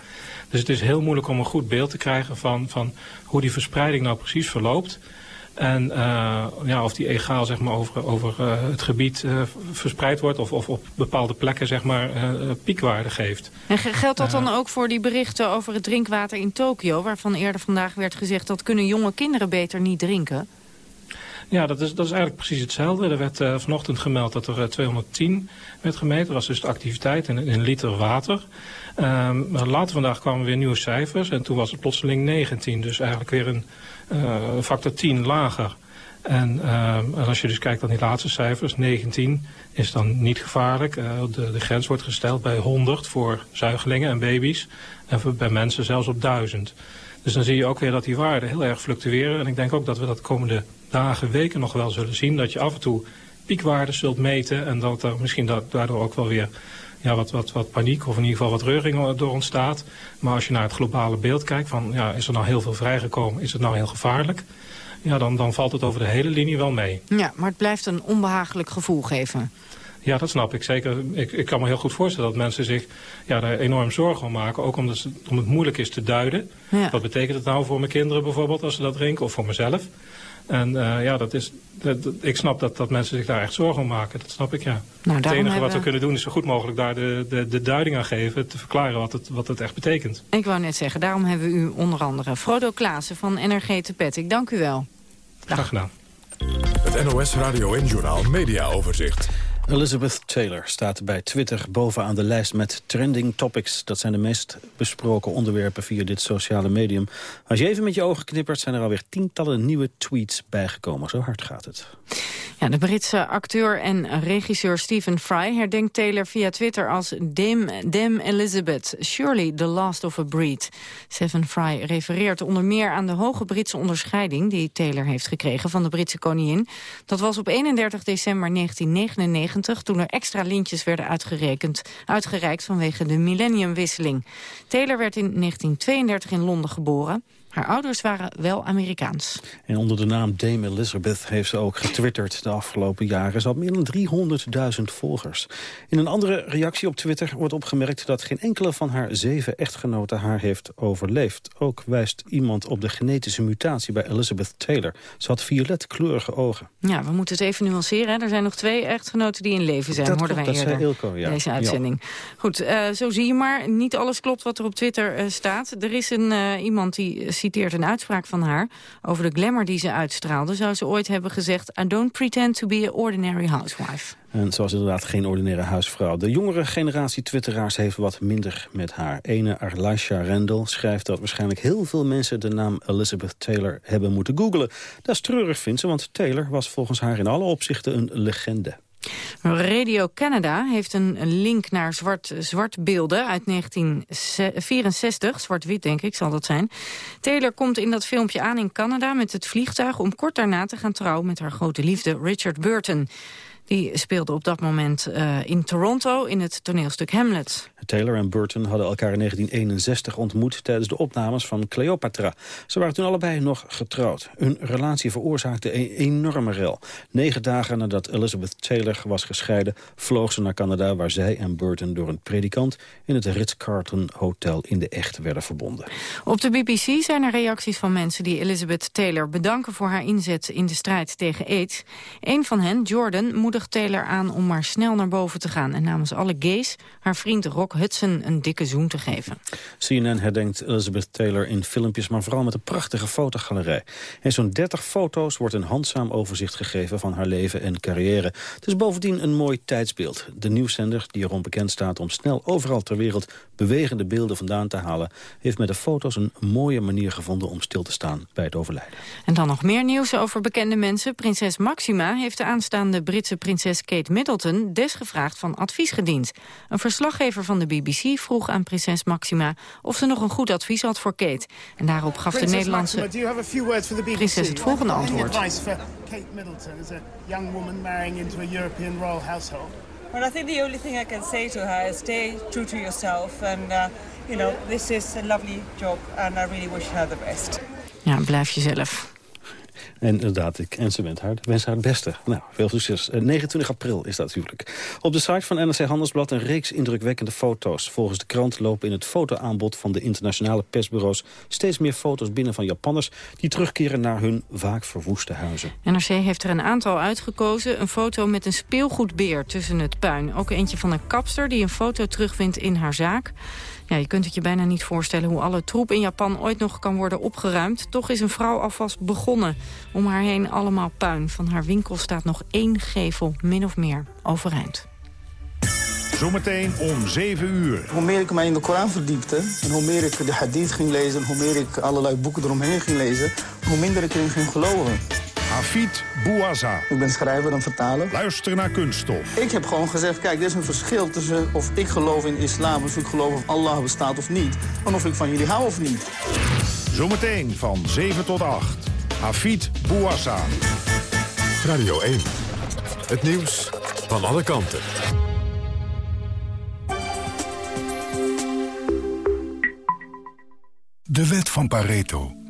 Dus het is heel moeilijk om een goed beeld te krijgen van, van hoe die verspreiding nou precies verloopt... En uh, ja, of die egaal zeg maar, over, over uh, het gebied uh, verspreid wordt of, of op bepaalde plekken zeg maar, piekwaarde geeft. En geldt dat dan ook voor die berichten over het drinkwater in Tokio... waarvan eerder vandaag werd gezegd dat kunnen jonge kinderen beter niet drinken? Ja, dat is, dat is eigenlijk precies hetzelfde. Er werd uh, vanochtend gemeld dat er uh, 210 werd gemeten. Dat was dus de activiteit in, in een liter water. Um, later vandaag kwamen weer nieuwe cijfers en toen was het plotseling 19. Dus eigenlijk weer een factor 10 lager. En, uh, en, als je dus kijkt naar die laatste cijfers, 19 is dan niet gevaarlijk. Uh, de, de, grens wordt gesteld bij 100 voor zuigelingen en baby's. En voor, bij mensen zelfs op 1000. Dus dan zie je ook weer dat die waarden heel erg fluctueren. En ik denk ook dat we dat de komende dagen, weken nog wel zullen zien. Dat je af en toe piekwaarden zult meten. En dat er misschien daardoor ook wel weer ja, wat, wat, wat paniek of in ieder geval wat reuring door ontstaat. Maar als je naar het globale beeld kijkt van ja, is er nou heel veel vrijgekomen, is het nou heel gevaarlijk? ja, dan, dan valt het over de hele linie wel mee. Ja, maar het blijft een onbehagelijk gevoel geven. Ja, dat snap ik. Zeker, ik, ik kan me heel goed voorstellen dat mensen zich ja, daar enorm zorgen om maken. Ook omdat, ze, omdat het moeilijk is te duiden. Ja. Wat betekent het nou voor mijn kinderen bijvoorbeeld als ze dat drinken? Of voor mezelf? En uh, ja, dat is, dat, dat, ik snap dat, dat mensen zich daar echt zorgen om maken. Dat snap ik, ja. Nou, het enige wat we kunnen doen is zo goed mogelijk daar de, de, de duiding aan geven. Te verklaren wat het, wat het echt betekent. Ik wou net zeggen, daarom hebben we u onder andere Frodo Klaassen van NRG te Pet. Ik dank u wel. Dag. Graag gedaan. Het NOS Radio en Journal Media Overzicht. Elizabeth Taylor staat bij Twitter bovenaan de lijst met trending topics. Dat zijn de meest besproken onderwerpen via dit sociale medium. Als je even met je ogen knippert zijn er alweer tientallen nieuwe tweets bijgekomen. Zo hard gaat het. Ja, de Britse acteur en regisseur Stephen Fry herdenkt Taylor via Twitter als Dame, Dame Elizabeth, surely the last of a breed. Stephen Fry refereert onder meer aan de hoge Britse onderscheiding die Taylor heeft gekregen van de Britse koningin. Dat was op 31 december 1999 toen er extra lintjes werden uitgerekend, uitgereikt vanwege de millenniumwisseling. Taylor werd in 1932 in Londen geboren. Haar ouders waren wel Amerikaans. En onder de naam Dame Elizabeth heeft ze ook getwitterd de afgelopen jaren. Ze had meer dan 300.000 volgers. In een andere reactie op Twitter wordt opgemerkt dat geen enkele van haar zeven echtgenoten haar heeft overleefd. Ook wijst iemand op de genetische mutatie bij Elizabeth Taylor. Ze had violetkleurige ogen. Ja, we moeten het even nuanceren. Er zijn nog twee echtgenoten die in leven zijn, dat hoorden klopt, wij dat eerder. zei Ilko, ja. Deze uitzending. Goed, uh, zo zie je maar. Niet alles klopt wat er op Twitter uh, staat. Er is een, uh, iemand die citeert een uitspraak van haar. Over de glamour die ze uitstraalde zou ze ooit hebben gezegd... I don't pretend to be an ordinary housewife. En ze was inderdaad geen ordinaire huisvrouw. De jongere generatie twitteraars heeft wat minder met haar. Ene Arlaisha Rendel schrijft dat waarschijnlijk heel veel mensen... de naam Elizabeth Taylor hebben moeten googlen. Dat is treurig, vindt ze, want Taylor was volgens haar in alle opzichten een legende. Radio Canada heeft een link naar zwart, zwart beelden uit 1964. Zwart-wit, denk ik, zal dat zijn. Taylor komt in dat filmpje aan in Canada met het vliegtuig... om kort daarna te gaan trouwen met haar grote liefde Richard Burton. Die speelde op dat moment uh, in Toronto in het toneelstuk Hamlet. Taylor en Burton hadden elkaar in 1961 ontmoet tijdens de opnames van Cleopatra. Ze waren toen allebei nog getrouwd. Hun relatie veroorzaakte een enorme rel. Negen dagen nadat Elizabeth Taylor was gescheiden... vloog ze naar Canada waar zij en Burton door een predikant... in het Ritz-Carlton Hotel in de echt werden verbonden. Op de BBC zijn er reacties van mensen die Elizabeth Taylor bedanken... voor haar inzet in de strijd tegen AIDS. Een van hen, Jordan, moedigt Taylor aan om maar snel naar boven te gaan... en namens alle gays haar vriend Rock Hudson een dikke zoen te geven. CNN herdenkt Elizabeth Taylor in filmpjes, maar vooral met een prachtige fotogalerij. In zo'n 30 foto's wordt een handzaam overzicht gegeven van haar leven en carrière. Het is bovendien een mooi tijdsbeeld. De nieuwszender, die erom bekend staat om snel overal ter wereld bewegende beelden vandaan te halen, heeft met de foto's een mooie manier gevonden om stil te staan bij het overlijden. En dan nog meer nieuws over bekende mensen. Prinses Maxima heeft de aanstaande Britse prinses Kate Middleton desgevraagd van advies gediend. Een verslaggever van de BBC vroeg aan prinses Maxima of ze nog een goed advies had voor Kate. En daarop gaf de Nederlandse prinses het volgende antwoord. Kate Middleton as a young woman marrying into a European royal household. Well, I think the only thing I can say to her is stay true to yourself and uh, you know, this is a lovely job and I really wish her the best. Ja, blijf jezelf. En inderdaad, ik en ze wens haar, wens haar het beste. Nou, veel succes. 29 april is dat natuurlijk. Op de site van NRC Handelsblad een reeks indrukwekkende foto's. Volgens de krant lopen in het fotoaanbod van de internationale persbureaus... steeds meer foto's binnen van Japanners... die terugkeren naar hun vaak verwoeste huizen. NRC heeft er een aantal uitgekozen. Een foto met een speelgoedbeer tussen het puin. Ook eentje van een kapster die een foto terugvindt in haar zaak. Ja, je kunt het je bijna niet voorstellen hoe alle troep in Japan ooit nog kan worden opgeruimd. Toch is een vrouw alvast begonnen. Om haar heen allemaal puin. Van haar winkel staat nog één gevel, min of meer, overeind. Zometeen om 7 uur. Hoe meer ik mij in de Koran verdiepte... en hoe meer ik de hadith ging lezen... hoe meer ik allerlei boeken eromheen ging lezen... hoe minder ik erin ging geloven. Hafid Bouaza. Ik ben schrijver en vertaler. Luister naar kunststof. Ik heb gewoon gezegd, kijk, er is een verschil tussen of ik geloof in islam... of ik geloof of Allah bestaat of niet... en of ik van jullie hou of niet. Zometeen van 7 tot 8. Hafid Bouassa. Radio 1. Het nieuws van alle kanten. De wet van Pareto.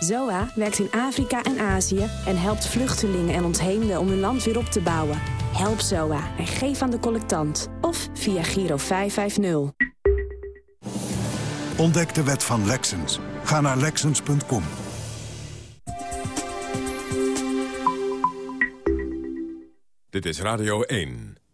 ZOA werkt in Afrika en Azië en helpt vluchtelingen en ontheemden om hun land weer op te bouwen. Help ZOA en geef aan de collectant. Of via Giro 550. Ontdek de wet van Lexens. Ga naar Lexens.com. Dit is Radio 1.